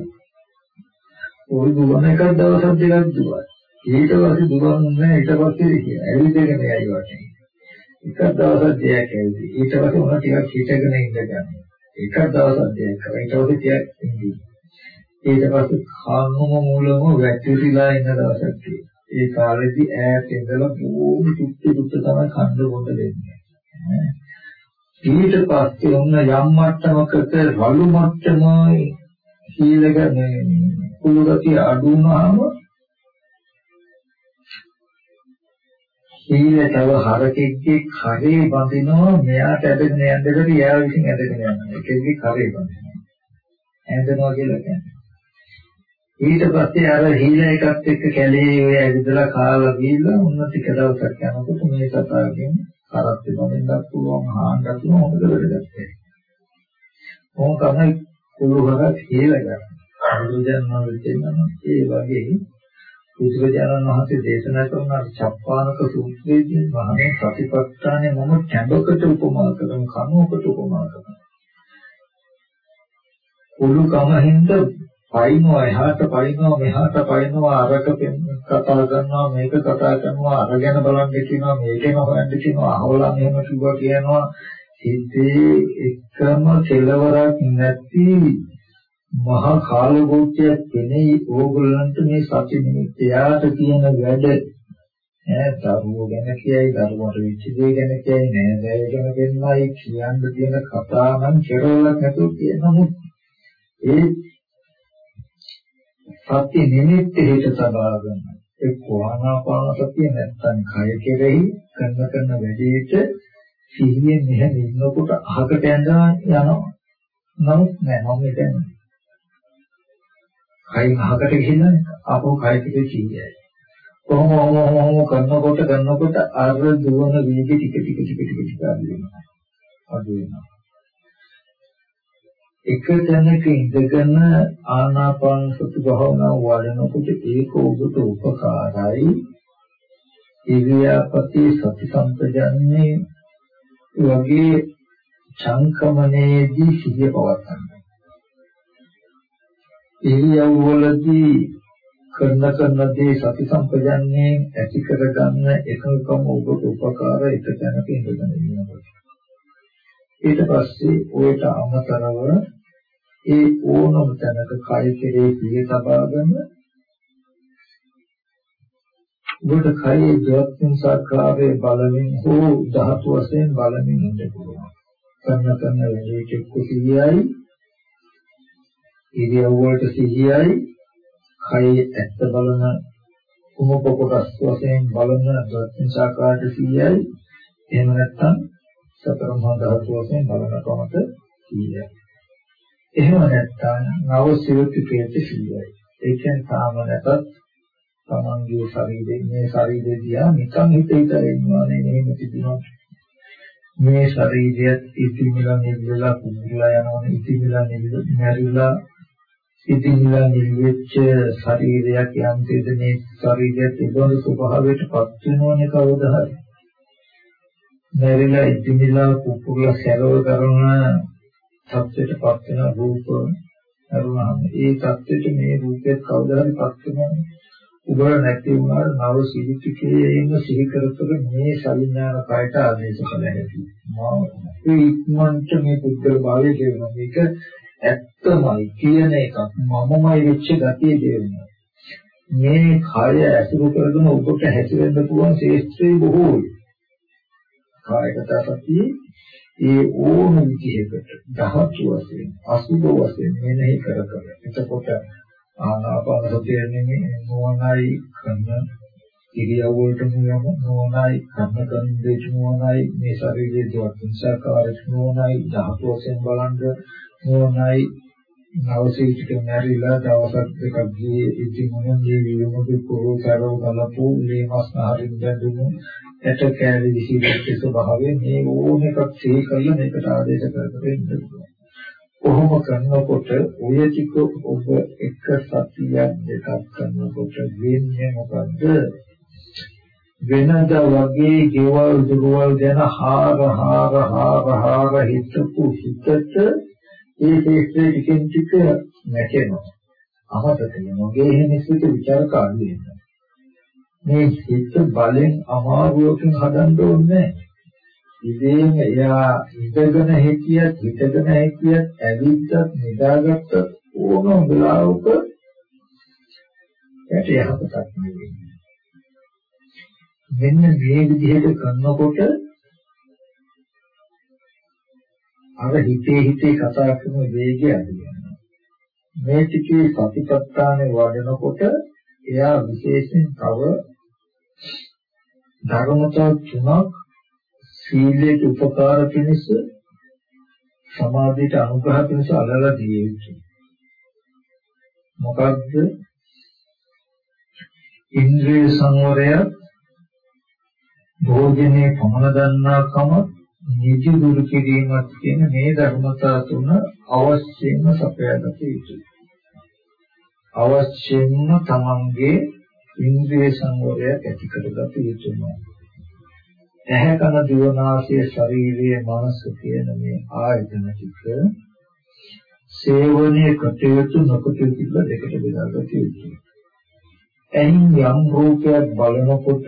ওই දුවන එක දවස් දෙකක් දුවයි. ඊට පස්සේ දුවන්නේ ඊට පස්සේ ඇවිදගෙන යයි වටේ එක දවසක් දෙයක් ඇවිදි ඊට පස්සේ උන ටිකක් හිටගෙන ඉඳ ගන්න එක දවසක් දෙයක් කරා. ඊට පස්සේ ටිකක් ඉඳි ඊට පස්සේ කාමම මූලම වැටිලා ඉන්න දවසක් ඒ කාලෙදි ඈත ඉඳලා බොහොම චුට්ටි චුට්ටි තමයි කන්ද පොඩ දෙන්නේ. ඊට පස්සේ ඔන්න යම් මට්ටමකට රළු මට්ටමයි සීලක මේ කුලගතිය අඩු වුණාම සීලතව හරකෙක්ගේ කරේ බඳිනවා මෙයාට ඇදගෙන යන්නකොට එයා විසින් ඇදගෙන යනවා. ඒකෙදි කරේ බඳිනවා. ඇදෙනවා කියලා කියන්නේ ඊට පස්සේ අර හීල එකත් එක්ක කැලේ ඔය ඇවිදලා කාලා ගිහිල්ලා උන්න ටික දවසක් යනකොට මේ සතාගෙන් කරත් වෙනින්දක් පුළුවන් හාන්නත් මොකද වෙලගත්තේ. මොන තමයි කුළුහරක් හීල ගන්න. බුදුදහම වෙතෙන්නම ඒ වගේ බුදුරජාණන් වහන්සේ දේශනා කරන චප්පානක සූත්‍රයේදී මහණේ සතිපට්ඨානේ මම කැඹකට උපමා කරන කනුවකට උපමා කරනවා. කුළු කමින්ද පයින්නවා එහාට පයින්නවා මෙහාට පයින්නවා අරක කතා කරනවා මේක කතා කරනවා අර ගැන බලන්න කියනවා මේකෙම හොයන්න කියනවා අහවලා මෙහෙම කිව්වා කියනවා හිතේ එකම කෙලවරක් නැති මහා කාලගෝත්‍යයක් වෙන්නේ ඕගොල්ලන්ට මේ සත්‍ය නිමිත්තයාට කියන වැඩ. ඈ දරුවෝ ගැන කියයි දරුවන්ට වෙච්ච දේ ගැන කියයි නෑ දැය ගැන කියනයි කියන්න තියෙන කතා නම් කෙරවලක් නැතුව කියන නමුත් ඒ සත්‍ය නිමිත්ත හේත සබාගෙන එක්ක ආනාපාන සතිය නැත්තම් කය කෙරෙහි කරන කරන වැඩේට සිහියෙන් මෙහෙම ඉන්නකොට අහකට යනවා යනවා. නමුත් නෑ මම හිතන්නේ කයින් අහකට ගිහින් ආපහු කය පිටේ සිහියයි කොහොම කොහොම කරනකොට කරනකොට අර දුවන වේගය ටික ටික ටික ටික ටික අඩු වෙනවා. අඩු වෙනවා. එක තැනක ඉඳගෙන ආනාපාන සති භාවනාව වඩනකොට ඒක ඔබට උපකාරයි. ඉරියාපති සති සම්පජන්නේ වගේ චංකමනේදී සිහිය පවත්වන්න. ඉරියව්වලදී කරන කරන දේ සති සම්පජන්නේ ඇති කරගන්න එකකම ඔබට උපකාර එක තැනක ඉඳගෙන ඉන්නකොට. ඊට පස්සේ ඔයට අමතරව ඒ ඕනම තැනක කය කෙරේ පිය තබාගෙන ඔබට කයේ ජීවත්වන සාකාරයේ බලමින් හෝ ධාතු වශයෙන් බලමින් ඉන්න පුළුවන්. කරන කරන වැඩේට කුසියයි ඉරියව් වලට සිහියයි කයේ ඇත්ත බලන කුමක කොටස් වශයෙන් බලන ධාතු සාකාරයට සිහියයි එහෙම නැත්නම් සතර මහා ධාතු වශයෙන් බලන කමට සිහියයි එහෙම නැත්නම් නව සිවති ප්‍රේත සියයි. ඒ කියන්නේ තාම නැතත් තමන්ගේ ශරීරයෙන් මේ ශරීරය දිහා නිකන් හිත හිත ඉන්නවා නේ මෙහෙම තිබුණා. මේ ශරීරයත් ඉතිමිලා නිවිලා කුඹුලා යනවා ඉතිමිලා නිවිලා ඉතිමිලා නිවිච්ච ශරීරයක් යම් තෙදනේ ශරීරයත් ඉබඳු ස්වභාවයට පත් වෙනවනේ කවදා හරි. මෙරිලා ඉතිමිලා කුඹුලා සැරව කරන සත්‍යයට පත් වෙන රූප අරුණාම ඒ தත්වෙට මේ රූපයක් කවදා හරි පත් වෙනවා උගල නැති වුණාට නව සිවිතිකේම සිහි කරතර මේ සවිඥාන කයට ආදේශ කළ හැකි. මා ඉක්මනට මේ පුද්ගල භාවය කියනවා. මේක ඇත්තමයි කියන එකක් මමමයි වෙච්ච ගතිය කියනවා. මේ කය ඇසුරු කරගෙන ඔබට හැසිරෙන්න පුළුවන් ශේෂ්ත්‍රය බොහෝයි. කායගත සතිය ඒ ඕන විදිහකට ධාතු වශයෙන් අසුභ වශයෙන් මෙනෙහි කර කර එතකොට ආනාපාන සතියන්නේ නෝනයි කරන ඉරියව් වලට නියම නෝනයි කර්ම කන්දේට නෝනයි මේ ශරීරයේ දවත්සාකාරයට නෝනයි ධාතු වශයෙන් බලන්න නෝනයි නවසීතික මැරිලා දවසක් දෙකක් ගියේ. ඉතින් මොන්නේ විමුද පොරොතරව ගලපු මේ මාස් ආහාරින් දැදුණු ඇට කෑලි විසිරෙච්ච ස්වභාවය මේ ඕන එකක් සිහි කරලා මේකට ආදේශ කරගෙන ඉන්න කොහොම කරනකොට ඔය ටික ඔබ එක සතියක් දෙකක් කරනකොට වෙන්නේ මොකද්ද? වෙනද වගේ ගෙවල් දුරවල් ගැන හාර හාර හාර හාර හිතපු හිතට ඒ ශේෂ්ත්‍රයේ ටිකෙන් ටික නැකෙනවා අමතක වෙනවා ගේ හිමිසිත විචාරකාරී වෙනවා. මේ හිත බලෙන් අමාරුවකින් හදන්න ඕනේ ඉතින් එයා හිතගෙන හිටියත් හිතගෙන හිටියත් ඇවිද්දත් නිදාගත්ත ඕනම වෙලාවක ඇට යහපතක් නෙවෙයි. මෙන්න මේ විදිහට කරනකොට අර හිතේ හිතේ කතා කරන වේගය අඩු වෙනවා මේ ටිකේ සතිපට්ඨානේ වඩනකොට එයා විශේෂයෙන් තව ධර්මතා තුනක් සීලයට උපකාර පිණිස සමාධියට අනුග්‍රහ පිණිස අල්ලලා දිය යුතුයි. මොකද්ද? ඉන්ද්‍රිය සංවරය භෝජනේ පමණ දන්නාකම නිදි දුරු කිරීමත් කියන මේ ධර්මතා තුන අවශ්‍යම සපයාගත යුතුයි. අවශ්‍යම තමන්ගේ ඉන්ද්‍රිය සංවරය ඇති කරගත යුතුයි. ඇහැ කන දිව නාසය ශරීරයේ මනස කියන මේ ආයතන ටික සේවනයේ කටයුතු නොකටයුතු කියලා දෙකට බෙදාගත යුතුයි. එයින් යම් රූපයක් බලනකොට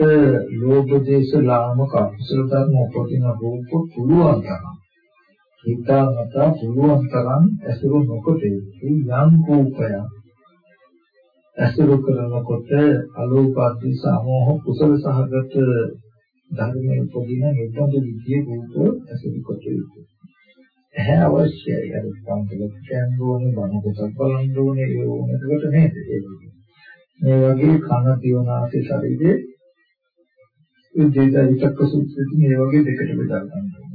ලෝභ දේශ ලාමක අකුසල ධර්ම උපදින රූප පුළුවන් තරම් හිතාමතා පුළුවන් තරම් ඇසුරු නොකොට යම් රූපයක් ඇසුරු කරනකොට අලෝපාදී සමෝහ කුසල සහගත ධර්මයේ උපදින නිබ්බන්ධ විදියේ රූප ඇසුරු කොට යුතුයි. ඇහැ අවශ්‍යයි. අර කාන්තලක් කියන්න ඕනේ, බණ කොටක් බලන්න ඕනේ, ඒ ඕනෙකට නේද? මේ වගේ කන දිවනාසේ ශරීරයේ උදේට විචක්ක සූත්‍රයේ මේ වගේ දෙකට බෙදා ගන්නවා.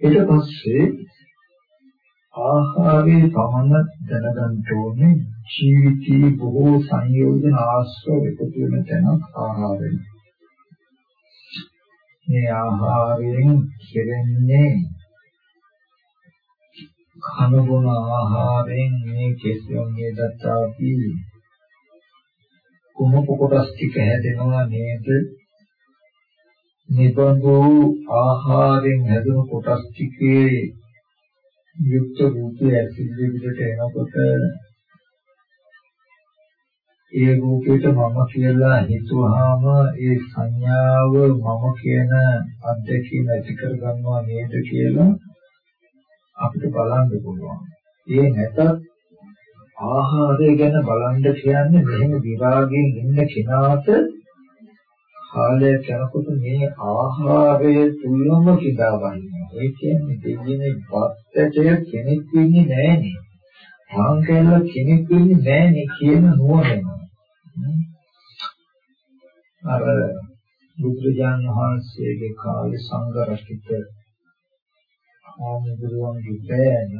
ඊට පස්සේ ආහාරයේ පමණ දැනගන්න ඕනේ ජීවිතී බොහෝ සංයෝජන ආශ්‍රව එකතු වෙන තැනක් ආහාරය. මේ ආහාරයෙන් කෙරෙන්නේ කන බොන ආහාරයෙන් මේ කෙස්යන්ගේ දත්තාපි කුමක කොටස් ටික හැදෙනවා නේද? නිබඳු ආහාරයෙන් හැදුණු කොටස් ටිකේ යුක්ත රූපය ඇසිලි විදිහට එනකොට ඒ රූපයට මම කියලා හිතුවාම ඒ සංඥාව මම කියන අත්දැකීම ඇති කර ගන්නවා නේද කියලා අපිට බලන්න පුළුවන්. ඒ නැතත් ආහාරය ගැන බලන්න කියන්නේ මෙහෙම විරාගයෙන් ඉන්න කෙනාට කාලයක් යනකොට මේ ආහාරය තුලම කිදාගන්නවා. ඒ කියන්නේ දෙන්නේ බත්තට කෙනෙක් වෙන්නේ නැහනේ. ආංකයල කෙනෙක් වෙන්නේ නැහනේ කියන නුවණ අර බුදුරජාණන් වහන්සේගේ කාලේ සංඝ රකිත ආමුදුරුවන්ගේ බෑන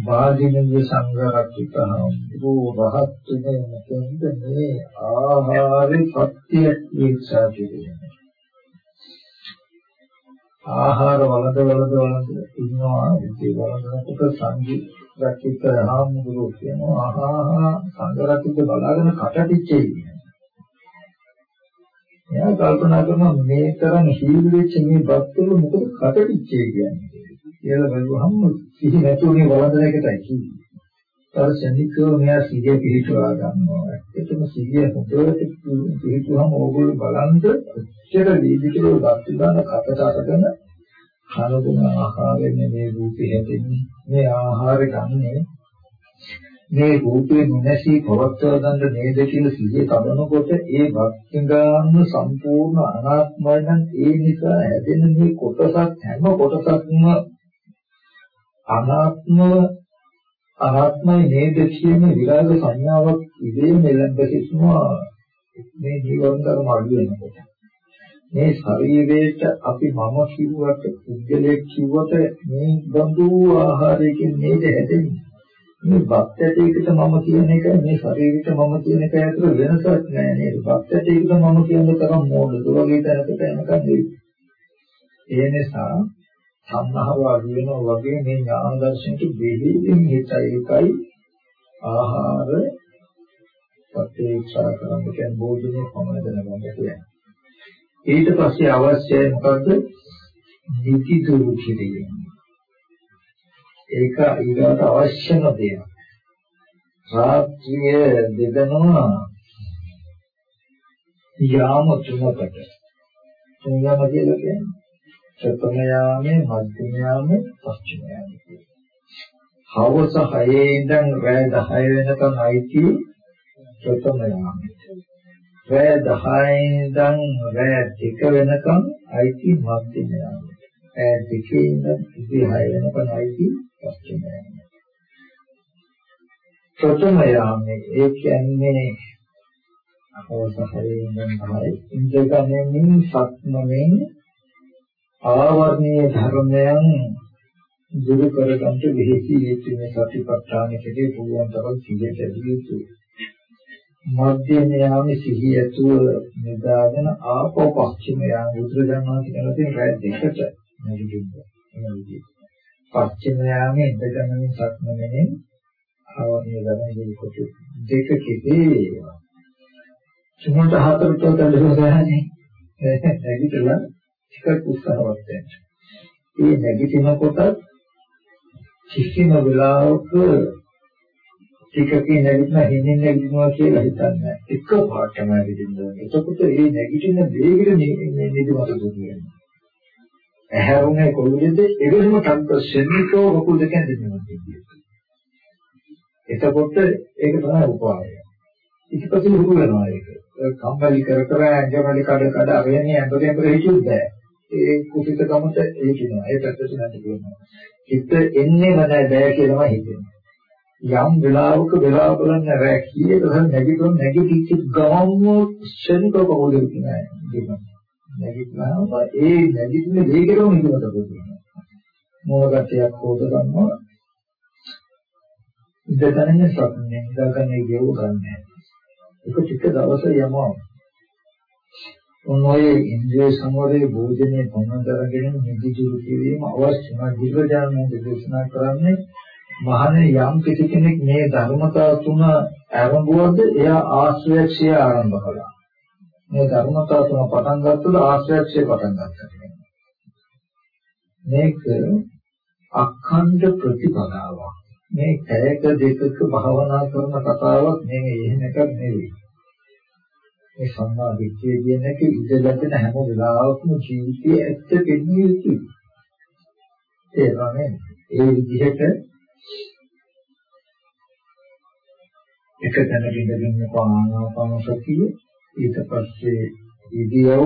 වාදිනගේ සංඝ රකිත හම්බෝ රහත් වෙන මොකද මේ ආහාරේ සත්‍ය ඉච්ඡා කියන්නේ ආහාර වලද වලද වලද ඉන්නවා ඉතින් වලදනකොට සංගී රකිත හාමුදුරුවෝ කියනවා ආහා සංගරකිත බලාගෙන කටටිච්චේ කියනවා. එයා කල්පනා කරනවා මේ තරම් හීල් වෙච්ච මේ බත්තුල මොකද කටටිච්චේ කියන්නේ. කියලා බලුවහම සිහි නැතුනේ වළඳන එකටයි කියන්නේ. තව ශනිකව මෙයා සිහිය පිළිටවා ගන්නවා. ඇත්තටම සිහිය හොඳට පිළිටුවම ඕගොල්ලෝ බලන්ද ඔච්චර වීදිකේ වස්තුදාන කපට අරගෙන කනගුණ ආහාරයෙන් මේ රූපේ හැදෙන්නේ. මේ ආහාර ගන්නේ මේ රූපේ නොනැසී පවත්වා ගන්න නේද කියලා සිහිය කඩනකොට ඒ භක්තිගාන සම්පූර්ණ අනාත්මය නම් ඒ නිසා හැදෙන මේ කොටසක් හැම කොටසක්ම අනාත්ම අනාත්මයි නේද කියන විරාග සංඥාවක් ඉදීම එළඹ සිටිනවා මේ ජීවන ධර්ම අඩු වෙනකොට මේ ශරීරයට අපි මම කිව්වට පුද්ගලයෙක් කිව්වට මේ බඳු ආහාරයකින් නේද හැදෙන්නේ මේ බක්තටේකට මම කියන එක මේ ශරීරෙට මම කියන එක අතර වෙනසක් නෑ නේද? බක්තටේකට මම කියන තරම් මෝඩද වගේ තැනකට එනකන් නෙවෙයි. ඒ නිසා සම්හව අඩු වෙනවා වගේ මේ ඥාන දර්ශනයට දෙහිමින් හිතයි එකයි ආහාර ප්‍රත්‍යක්ෂා කරන්න කියන බෝධිනේ කොහොමද දැනගන්න කියන්නේ. ඊට පස්සේ අවශ්‍යයි මොකද්ද? නිති දුරු කිරීම. ඒක ඊගාට අවශ්‍යම දෙයක්. රාත්‍රිය දෙදෙනා යාම තුනකට තුනම කියලා කියන්නේ ප්‍රථම යාමේ මධ්‍යම යාමේ පස්චිම යාමේ හවස 6 ඉඳන් රෑ 10 වෙනකන් අයිති ප්‍රථම යාමේ. රෑ 10 ඉඳන් රෑ 2 වෙනකන් අයිති මධ්‍යම යාමේ. රෑ 2 ඉඳන් 26 වෙනකන් අයිති පස්චිම ප්‍රථම යාමේ ඒ කියන්නේ අවසහරේ ඉඳන් තමයි ඉන්ද්‍රගණයෙන් සත්මයෙන් ආවර්ණීය ධර්මයන් දුරු කරගන්න වෙහෙසි යුතු මේ සතිපට්ඨාන කෙරේ පුළුවන් තරම් සිහිය ලැබිය යුතුයි. මධ්‍යම යාමේ සිහිය ඇතුව නිදාගෙන ආපෝ පස්චිම යාම බුදුරජාණන් වහන්සේ කියන දේ රැය දෙකට නැගිටින්න. එන විදිහට. පස්චිම යාමේ ඉඳගන්නමින් සක්මනේ ආවර්ණීය ධර්මයේ කොට දෙක කිදී තුනට හතරට දැලුවානේ නැගිටලා ටිකක් උත්සාහවත් වෙන්න. මේ නැගිටිනකොට කිසිම වෙලාවක ටිකකින් නැගිටින හිමින් නැගිටිනවා කියලා හිතන්නේ එක පාටම නැගිටිනවා. එතකොට මේ නැගිටින වේගෙට නිදිමත දුන්නේ. ඇහැරුනේ කොළුදෙද එවෙලම තත්ත්ව ශනිකව වකුල් දෙකෙන් දෙන්නවා කියන්නේ. එතකොට ඒක තමයි උපාය. ඊට පස්සේ හුරු වෙනවා ඒක. කම්මැලි කර කර ඇඟවල කඩ කඩ අරගෙන ඇඟට ඇඟට හිතුත් බෑ. ඒ කුසිත කමත ඒ කියනවා. ඒ පැත්තට නැති කියනවා. හිත එන්නේ නැහැ බෑ කියලාම හිතෙනවා. යම් වෙලාවක වෙලාව බලන්න රැ කීයක නැගිටින නැගිටිච්ච ගමන්ම ශනිකව කොහොමද කියන්නේ. නැගිටිනාම ඒ නැගිටින වේගෙම නිකමත පොදුනවා. මොනකටයක් හොද ගන්නවා. ඉඳගන්නේ සක්නේ ඉඳගන්නේ ගෙව ගන්න. ඒක ටික දවස යනවා. ඔන්නෝයේ ඉන්ද්‍රිය සංවරයේ භෝජනයේ පමතරගෙන නිදි දුරු කිරීම අවශ්‍යයි. බුදුරජාණන් දේශනා කරන්නේ මහණේ යම් කිසි කෙනෙක් මේ ධර්මතා තුන ආරම්භුවද එයා ආශ්‍රයක්ෂය ආරම්භ කළා. මේ ධර්මතාව තුන පටන් ගත්තොත් ආශ්‍රයක්ෂය පටන් ගන්නවා. මේක අඛණ්ඩ ප්‍රතිපදාවක්. මේ කයක දෙකක භාවනා කරන කතාවක් නෙමෙයි. එහෙම එකක් නෙවෙයි. මේ සම්මා දිට්ඨිය කියන එක ඉඳ ලැබෙන හැම වෙලාවකම ජීවිතයේ ඇත්ත දෙන්නේ යුතුයි. ඒ වගේ ඒ විදිහට එක තැනක ඉඳගෙන පානාපාන සතිය ඊට පස්සේ ඉදියව්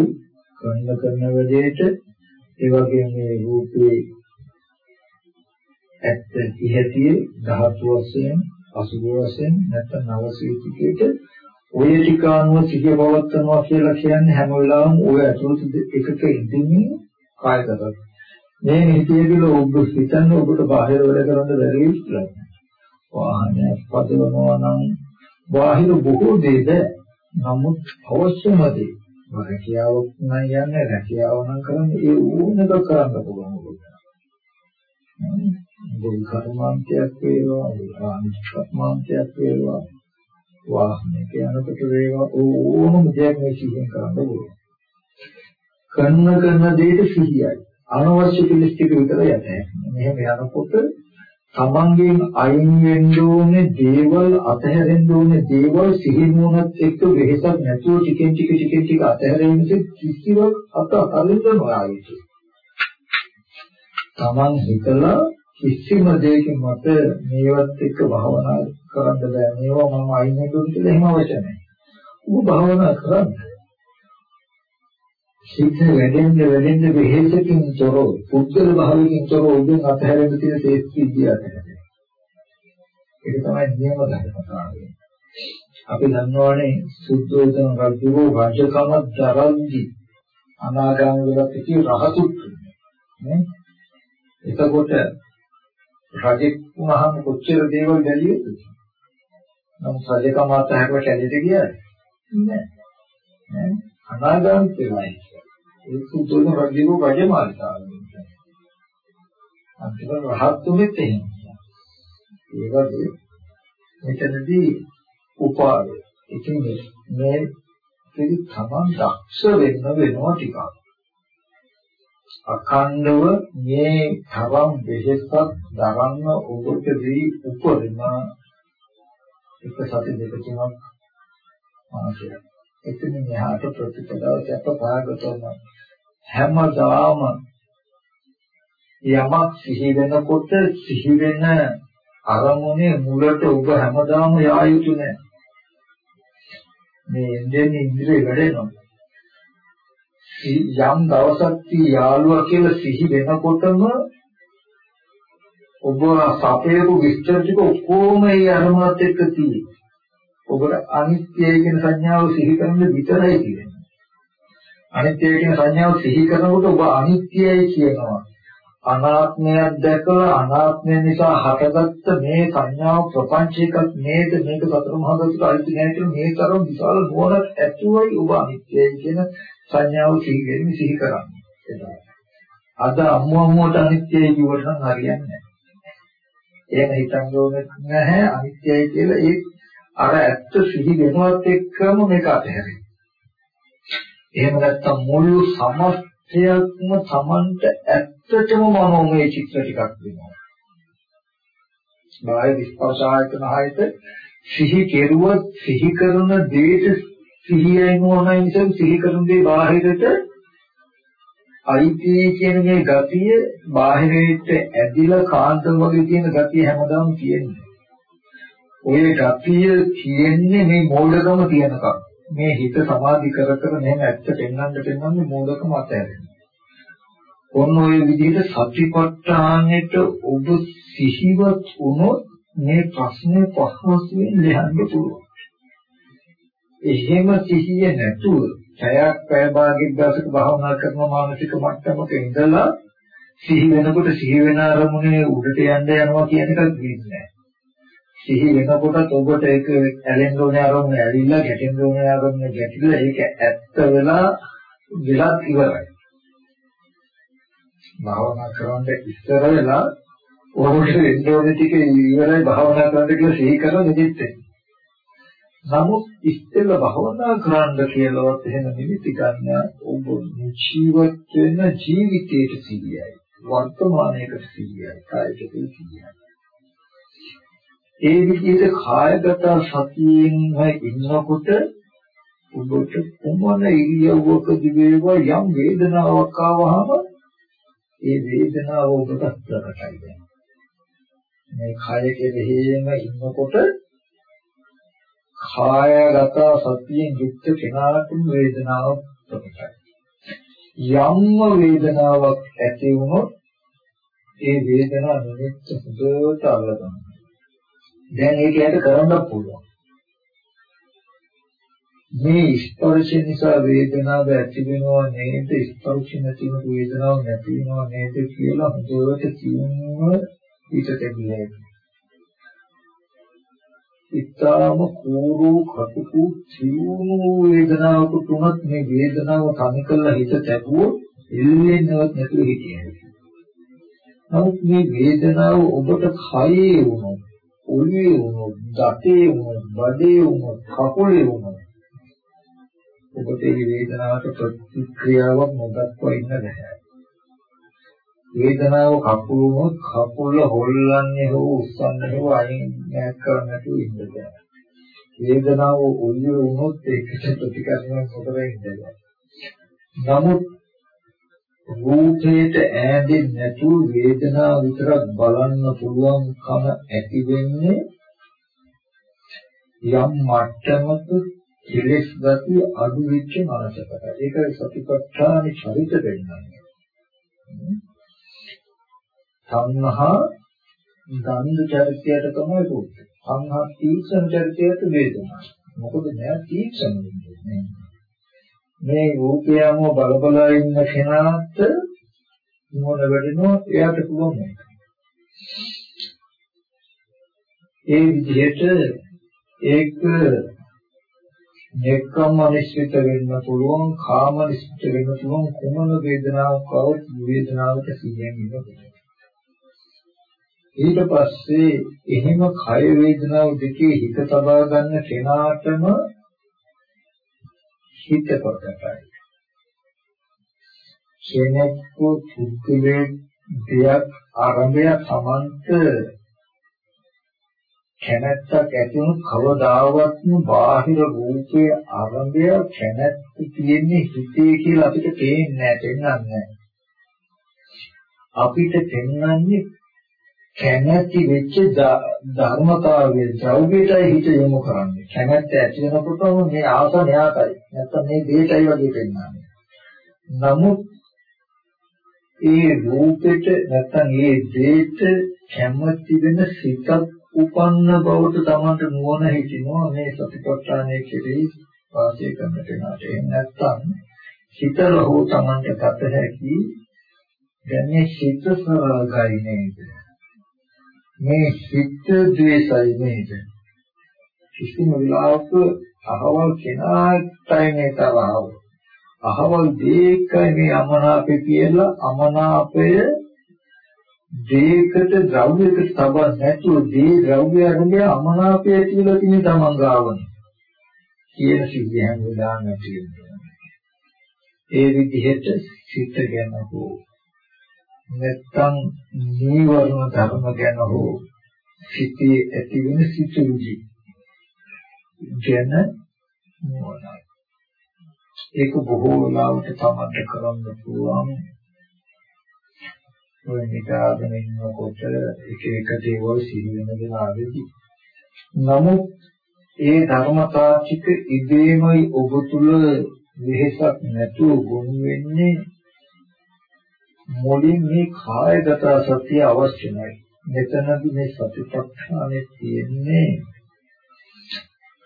කරන කරන වැඩේට ඒ වගේ මේ රූපේ ඇත්ත ඉහැතිය ධාතු වශයෙන් අසුභ වශයෙන් නැත්නම් නවසීතිකේට ඔය ටික අනුව සිහිය පවත්වනවා කියලා කියන්නේ හැම වෙලාවෙම ඔය ඇතුළත එකක ඉඳින්නේ කායගත. මේ නිතියදල ඔබ හිතන්නේ ඔබට බාහිර වැඩ කරන්න බැරි කියලා. වාහනයක් පදවනවා නම් බාහිර බොහෝ දේද නමුත් අවශ්‍යම දේ රැකියාවක් නම් යන්නේ රැකියාව නම් කරන්නේ ඒ ඕනක කරන්න පුළුවන් බුල් කර්මාන්තයක් වේවා ආනිච්ච කර්මාන්තයක් වේවා වාහනයක යනකොට වේවා ඕනම දෙයක් මේ සිහියෙන් කරන්න පුළුවන් කරන කරන දෙයට සිහියයි අනවශ්‍ය පිළිස් ටික විතර යන්නේ. මෙහෙම යනකොට තමන්ගෙන් අයින් වෙන්න ඕනේ දේවල් අතහැරෙන්න ඕනේ දේවල් සිහිනුවණත් එක්ක වෙහෙසක් නැතුව ටිකෙන් ටික ටිකෙන් ටික අතහැරෙන්නේ කිසිවක් අත අරින්න නොආවිතු. තමන් හිතලා කිසිම දෙයකින් මට මේවත් එක්ක භාවනා කරන්න බෑ. මේවා මම අයින් වෙන්න කියලා එහෙම අවශ්‍ය නැහැ. ඔබ භාවනා කරන්න. සිත වැඩෙන්න වැඩෙන්න වෙහෙසකින් තොරව පුද්ගල භාවයකින් තොරව ඔබෙන් අතහැරෙන්න තියෙන තේස්ති විදියට ඒක තමයි නියම ධර්මතාවය. අපි දන්නවනේ සුද්ධෝදන රජුගේ රාජකම දරන්දි අනාගාමී වෙලා සිටි රහතුත් නේ? එතකොට රජෙක් වුණාම කොච්චර දේවල් බැලියද නම් රජකම අතහැරලා කැලේට ගියාද නෑ අනාගාමී වෙලායි ඒ සුදුන රජිනු රජමාලිකාවෙන් අන්තිම රහත්තුමෙත් එහෙම. ඒ වගේ මෙතනදී උපාදේ. ඉතින් මේ පිළි තමන් දක්ෂ වෙන්න වෙනවා ටිකක්. අඛණ්ඩව මේ තරම් වෙහෙසක් දරන්න ඔබට දී උපරිම එක සති දෙක තුනක් මාසයක්. එතන මෙහාට ප්‍රතිපදාව සැප පාගතම හැමදාම යමක් සිහි වෙනකොට සිහි වෙන අරමුණේ මුලට ඔබ හැමදාම යා යුතු නැහැ. මේ ඉන්ද්‍රිය ඉන්ද්‍රිය වැඩෙනවා. යම් දවසක් යාළුවා කියලා සිහි වෙනකොටම ඔබ සපේපු විස්තර ටික ඔක්කොම ඒ අරමුණත් එක්ක තියෙනවා. ඔබට අනිත්‍යය කියන සංඥාව සිහි කරන විතරයි කියන්නේ. අනිත්‍යය කියන සංඥාව සිහි කරනකොට ඔබ අනිත්‍යයි කියනවා. අනාත්මයක් දැකලා අනාත්මය නිසා හටගත්ත මේ සංඥාව ප්‍රපංචයක නේද මේක සතර මහා ධාතුට අයිති නැහැ කියන මේ තරම් විශාල නුවණක් ඇතුවයි ඔබ අනිත්‍යයි කියන සංඥාව සිහි වෙන්නේ සිහි කරන්නේ. අද අම්මු අම්මුවට අනිත්‍යයි කිව්වට නම් හරියන්නේ නැහැ. එහෙම හිතන්න ඕනේ නැහැ අනිත්‍යයි කියලා ඒ අර ඇත්ත සිහි වෙනවත් එක්කම මේක අතහැරෙනවා. එහෙම නැත්නම් මුළු සමස්තයක්ම Tamanට ඇත්තටම මනෝමය චිත්‍ර ටිකක් වෙනවා. බාහිර ස්පර්ශ ආයතන හයත සිහි කෙරුවොත් සිහි කරන දේට සිහියයි මොනයි නිසා සිහි කරන දේ බාහිරට අයිති කියන මේ ගතිය බාහිරයට ඇදිලා කාන්තම් වගේ තියෙන ගතිය හැමදාම තියෙනවා. ඔය ගතිය තියෙන්නේ මේ මෝඩකම තියෙනකම්. මේ හිත සමාධි කර කර මෙහෙම ඇත්ත පෙන්වන්න පෙන්වන්නේ මෝඩකම අතහැරෙනවා. ඔන්න ඔය විදිහට සතිපට්ඨානෙට ඔබ සිහිවත් වුණොත් මේ ප්‍රශ්නේ පහසුවෙන් ලියන්න පුළුවන්. එහෙම සිහිය නැතුව ඡයක් පැය භාගයක් දවසක භාවනා කරන මානසික මට්ටමක ඉඳලා සිහි වෙනකොට සිහි වෙන අරමුණේ උඩට යන්න යනවා කියන එකක් වෙන්නේ නැහැ. සිහි වෙනකොටත් ඔබට ඒක ඇලෙන්න ඕනේ අරමුණ ඇලිලා ගැටෙන්න ඕනේ අරමුණ ගැටිලා ඒක ඇත්ත වෙලා විලක් ඉවරයි. භාවනා කරනකොට ඉස්සර වෙලා ඔබට වෙන්න ඕනේ ටික ඉවරයි භාවනා කරන්න කියලා සිහි කරලා නිදිත් නමුත් ඉස්සෙල්ල භාවනා කරන්න කියලාවත් එහෙම නිමිති ගන්න ඔබ ජීවත් වෙන ජීවිතයේ සිහියයි. වර්තමානයේ සිහියයි. කායික සිහියයි. ඒ විදිහට කායගත සතියෙන් ඉන්නකොට ඔබට කොමන ඉරියව්වකදී වේවා යම් වේදනාවක් ආවහම ඒ වේදනාව ඔබට ප්‍රකටයි දැන්. මේ කාය කෙරෙහිම ඉන්නකොට කායගත සතියෙන් යුක්ත කෙනාට වේදනාව ප්‍රකටයි. යම්ම වේදනාවක් ඇති වුණොත් ඒ වේදනාව නිමිත්ත හොඳට අල්ලගන්නවා. දැන් ඒක යට කරන්න පුළුවන්. මේ ස්පර්ශ නිසා වේදනාව ඇති වෙනවා නේද ස්පර්ශ නැතිව වේදනාව නැති වෙනවා නේද කියලා හොඳට කියනවා පිටට ගියේ. ඉතාම කෝරු කටුකු සිවුණු වේදනාවක තුනක් මේ වේදනාව තනි කරලා හිත තැබුවොත් එල්ලෙන්නවත් නැතුව හිටියේ. නමුත් මේ වේදනාව ඔබට කයේ වුණොත් ඔළුවේ වුණොත්, දතේ වුණොත්, බඩේ වුණොත්, කකුලේ වුණොත් ඔබට මේ වේදනාවට ප්‍රතික්‍රියාවක් නොදක්වා ඉන්න බෑ. වේදනාව කකුලුනොත් කකුල හොල්ලන්නේ හෝ උස්සන්නේ හෝ අයින් නැත් කරන්නට ඉන්න බෑ. වේදනාව ඔල්ලිය වුණොත් ඒකට ප්‍රතිකර්ම නොකර ඉන්න බෑ. නමුත් රූපයට ඈඳෙන්නේ නැතුව වේදනාව විතරක් බලන්න පුළුවන්කම ඇති වෙන්නේ යම් මට්ටමක කෙලෙස් ගති අඩු වෙච්ච මනසකට. ඒක සතිපට්ඨාන චරිත වෙන්නේ. සංහා ගන්ධ චරිතයට තමයි රූපය. සංහා තීක්ෂණ චරිතයට වේදනා. මොකද නෑ තීක්ෂණ වෙන්නේ. මේ රූපයම බල බල ඉන්න කෙනාට මොන වැඩෙනෝ එයාට පුළුවන් මේක. ඒ විදිහට ඒක නෙක්කම් අනිශ්චිත වෙන්න පුළුවන් කාම අනිශ්චිත වෙන්න පුළුවන් කුමන වේදනාවක් આવත් වේදනාවට සිහියෙන් ඉන්න ඊට පස්සේ එහෙම කය වේදනාව දෙකේ හිත තබා ගන්න කෙනාටම හිත කොටයි. කෙනෙකු පුද්ගලයේ දෙයක් ආරම්භය සමන්ත කැමැත්තක් ඇති වුණු කවදාවත්ම බාහිර රූපයේ ආරම්භය කැමැත්ත තියෙන්නේ හිතේ කියලා අපිට පේන්නේ නැහැ, අපිට පෙන්වන්නේ කැමැති වෙච්ච ධර්මතාවයේ ද්‍රව්‍යයටයි හිත යොමු කරන්නේ. කැමැත්ත ඇති වෙනකොටම මේ ආස න්යායයි. නැත්නම් මේ දෙයටයි වගේ පෙන්වන්නේ. නමුත් ඒ රූපෙට නැත්නම් ඒ දෙයට කැමැති වෙන සිතක් උපන්න බවට තමන්ට නුවණ හිතිනවා මේ සතිපට්ඨානයේ කෙරෙහි වාසය කරන කෙනාට. එහෙම නැත්නම් හිතල හෝ තමන්ට ගත හැකි දැන් මේ හිත සරලයි නේද? මේ හිත ද්වේෂයි නේද? කිසිම විලාප අහවල් කෙනාටයි මේ තරහව. අහවල් දෙයකයි මේ අමනාපේ කියලා අමනාපය දෙයකට ද්‍රව්‍යයකට තබා නැතුව දේ ද්‍රව්‍ය අරඹය අමනාපය කියලා තියෙන තමන් ගාවනේ. කියන සිද්ධිය හැම වෙලාවෙම තියෙනවා. ඒ විදිහට සිත ගැන හෝ නැත්තම් නීවරණ ධර්ම ගැන හෝ සිතේ ඇති වෙන සිතුවිලි ගැන මොනවායි ඒක බොහෝ වෙලාවට තමන්ට කරන්න පුළුවන්. ඔය නිකාගෙන ඉන්නකොට එක එක දේවල් සිහි වෙන වෙලාවෙදී. නමුත් ඒ ධර්මතා ටික ඉබේමයි ඔබ තුල වෙහසක් නැතුව ගොනු වෙන්නේ මුලින් මේ කායගත සතිය අවශ්‍ය නැහැ. මෙතනදී මේ සතිපට්ඨානේ තියෙන්නේ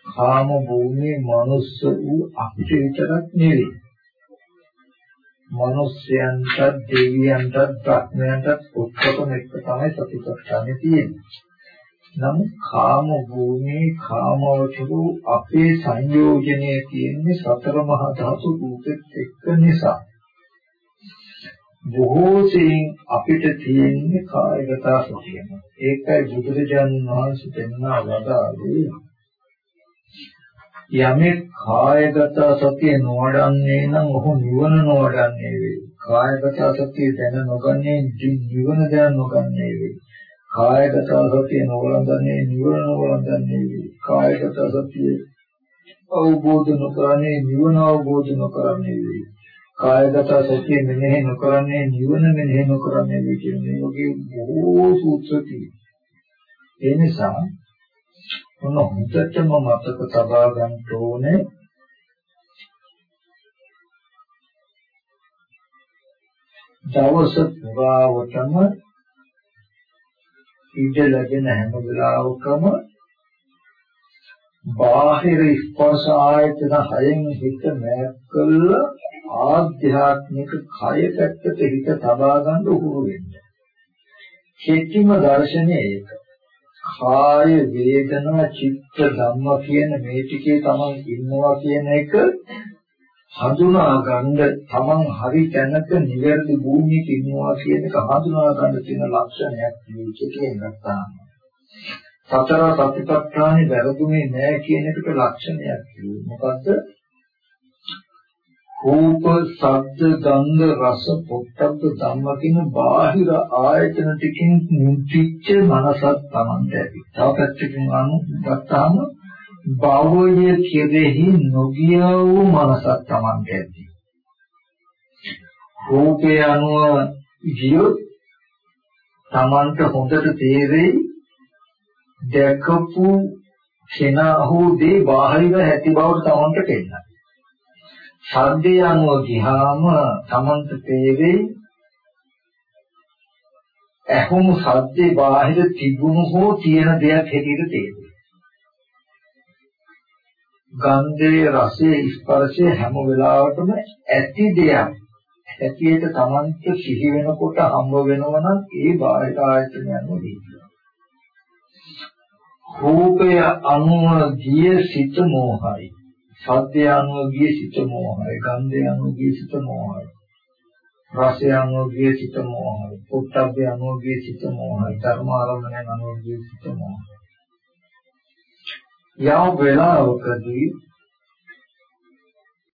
කාම භූමියේ මනුස්ස වූ අපිට විතරක් නෙවෙයි. මනුස්සයන්ටත් දෙවියන්ටත් ප්‍රඥයන්ටත් ඔක්කොම එක තමයි සතිපට්ඨානේ තියෙන්නේ. නමුත් කාම භූමියේ කාමවචරු අපේ සංයෝජනයේ තියෙන්නේ සතර මහා ධාතු රූපෙත් එක්ක නිසා. බොහෝ සෙයින් අපිට තියෙන්නේ කායගත සතියම. ඒකයි බුදුරජාණන් වහන්සේ දෙන්නා වදාළේ යමෙක් කායගත සතිය නොවඩන්නේ නම් ඔහු නිවන නොවඩන්නේ වේ. කායගත සතිය දැන නොගන්නේ නිවන දැන නොගන්නේ වේ. කායගත සතිය නොවලඳන්නේ නිවන නොවලඳන්නේ වේ. කායගත සතිය අවබෝධ නොකරන්නේ නිවන අවබෝධ නොකරන්නේ වේ. කායගත සතිය මෙනෙහි නොකරන්නේ නිවන මෙනෙහි නොකරන්නේ කියන මේ වගේ බොහෝ සූත්‍ර තියෙනවා. ඒ නිසා මොන හොඳටම මතක තබා ගන්න ඕනේ දවස පුරාවටම ඉඳ ලැබෙන හැම වෙලාවකම බාහිර ස්පර්ශ ආයතන හයෙන් හිත මෑත් කළා ආධ්‍යාත්මික කය පැත්තට හිත තබා ගන්න උහුරු වෙන්න. කෙටිම දර්ශනය ඒක. කාය වේදනා චිත්ත ධම්ම කියන මේ ටිකේ තමන් ඉන්නවා කියන එක හඳුනා ගන්න තමන් හරි තැනක නිවැරදි භූමියක ඉන්නවා කියන එක හඳුනා ගන්න තියෙන ලක්ෂණයක් මේකේ කියනවා. සතර සතිපට්ඨානෙ වැරදුනේ නැහැ කියන එකට ලක්ෂණයක් කිව්වේ. මොකද්ද? රූප, ශබ්ද, ගන්ධ, රස, පොට්ටබ්බ ධම්ම කියන බාහිර ආයතන ටිකෙන් මුචිච්ච මනසක් Tamante ඇති. තව පැත්තකින් අනුගත්තාම භවය කෙරෙහි නොගිය වූ මනසක් Tamante ඇති. රූපේ අනුව ගියොත් Tamante හොඳට තේරෙයි දැකපු කෙනා හෝ දේ බාහිර ඇති බවට Tamante පෙන්නයි. ශබ්දේ අනුව ගියාම Tamante තේරෙයි ඇහුණු ශබ්දේ බාහිර තිබුණු හෝ තියෙන දෙයක් හැටියට තේරෙයි. ගන්ධයේ රසයේ ස්පර්ශයේ හැම වෙලාවටම ඇති දෙයක් හැටියට Tamante සිහි වෙනකොට හම්බ වෙනවා නම් ඒ බාහිර ආයතනයන්ව දීලා. රූපය අනුව ගිය සිත මෝහයි. සද්දය අනුව ගිය සිත මෝහයි. ගන්ධය අනුව ගිය සිත මෝහයි. රසය අනුව ගිය සිත මෝහයි. පුත්තබ්බය අනුව ගිය සිත මෝහයි. ධර්මාරම්මණය අනුව ගිය සිත මෝහයි. යම් වෙලාවකදී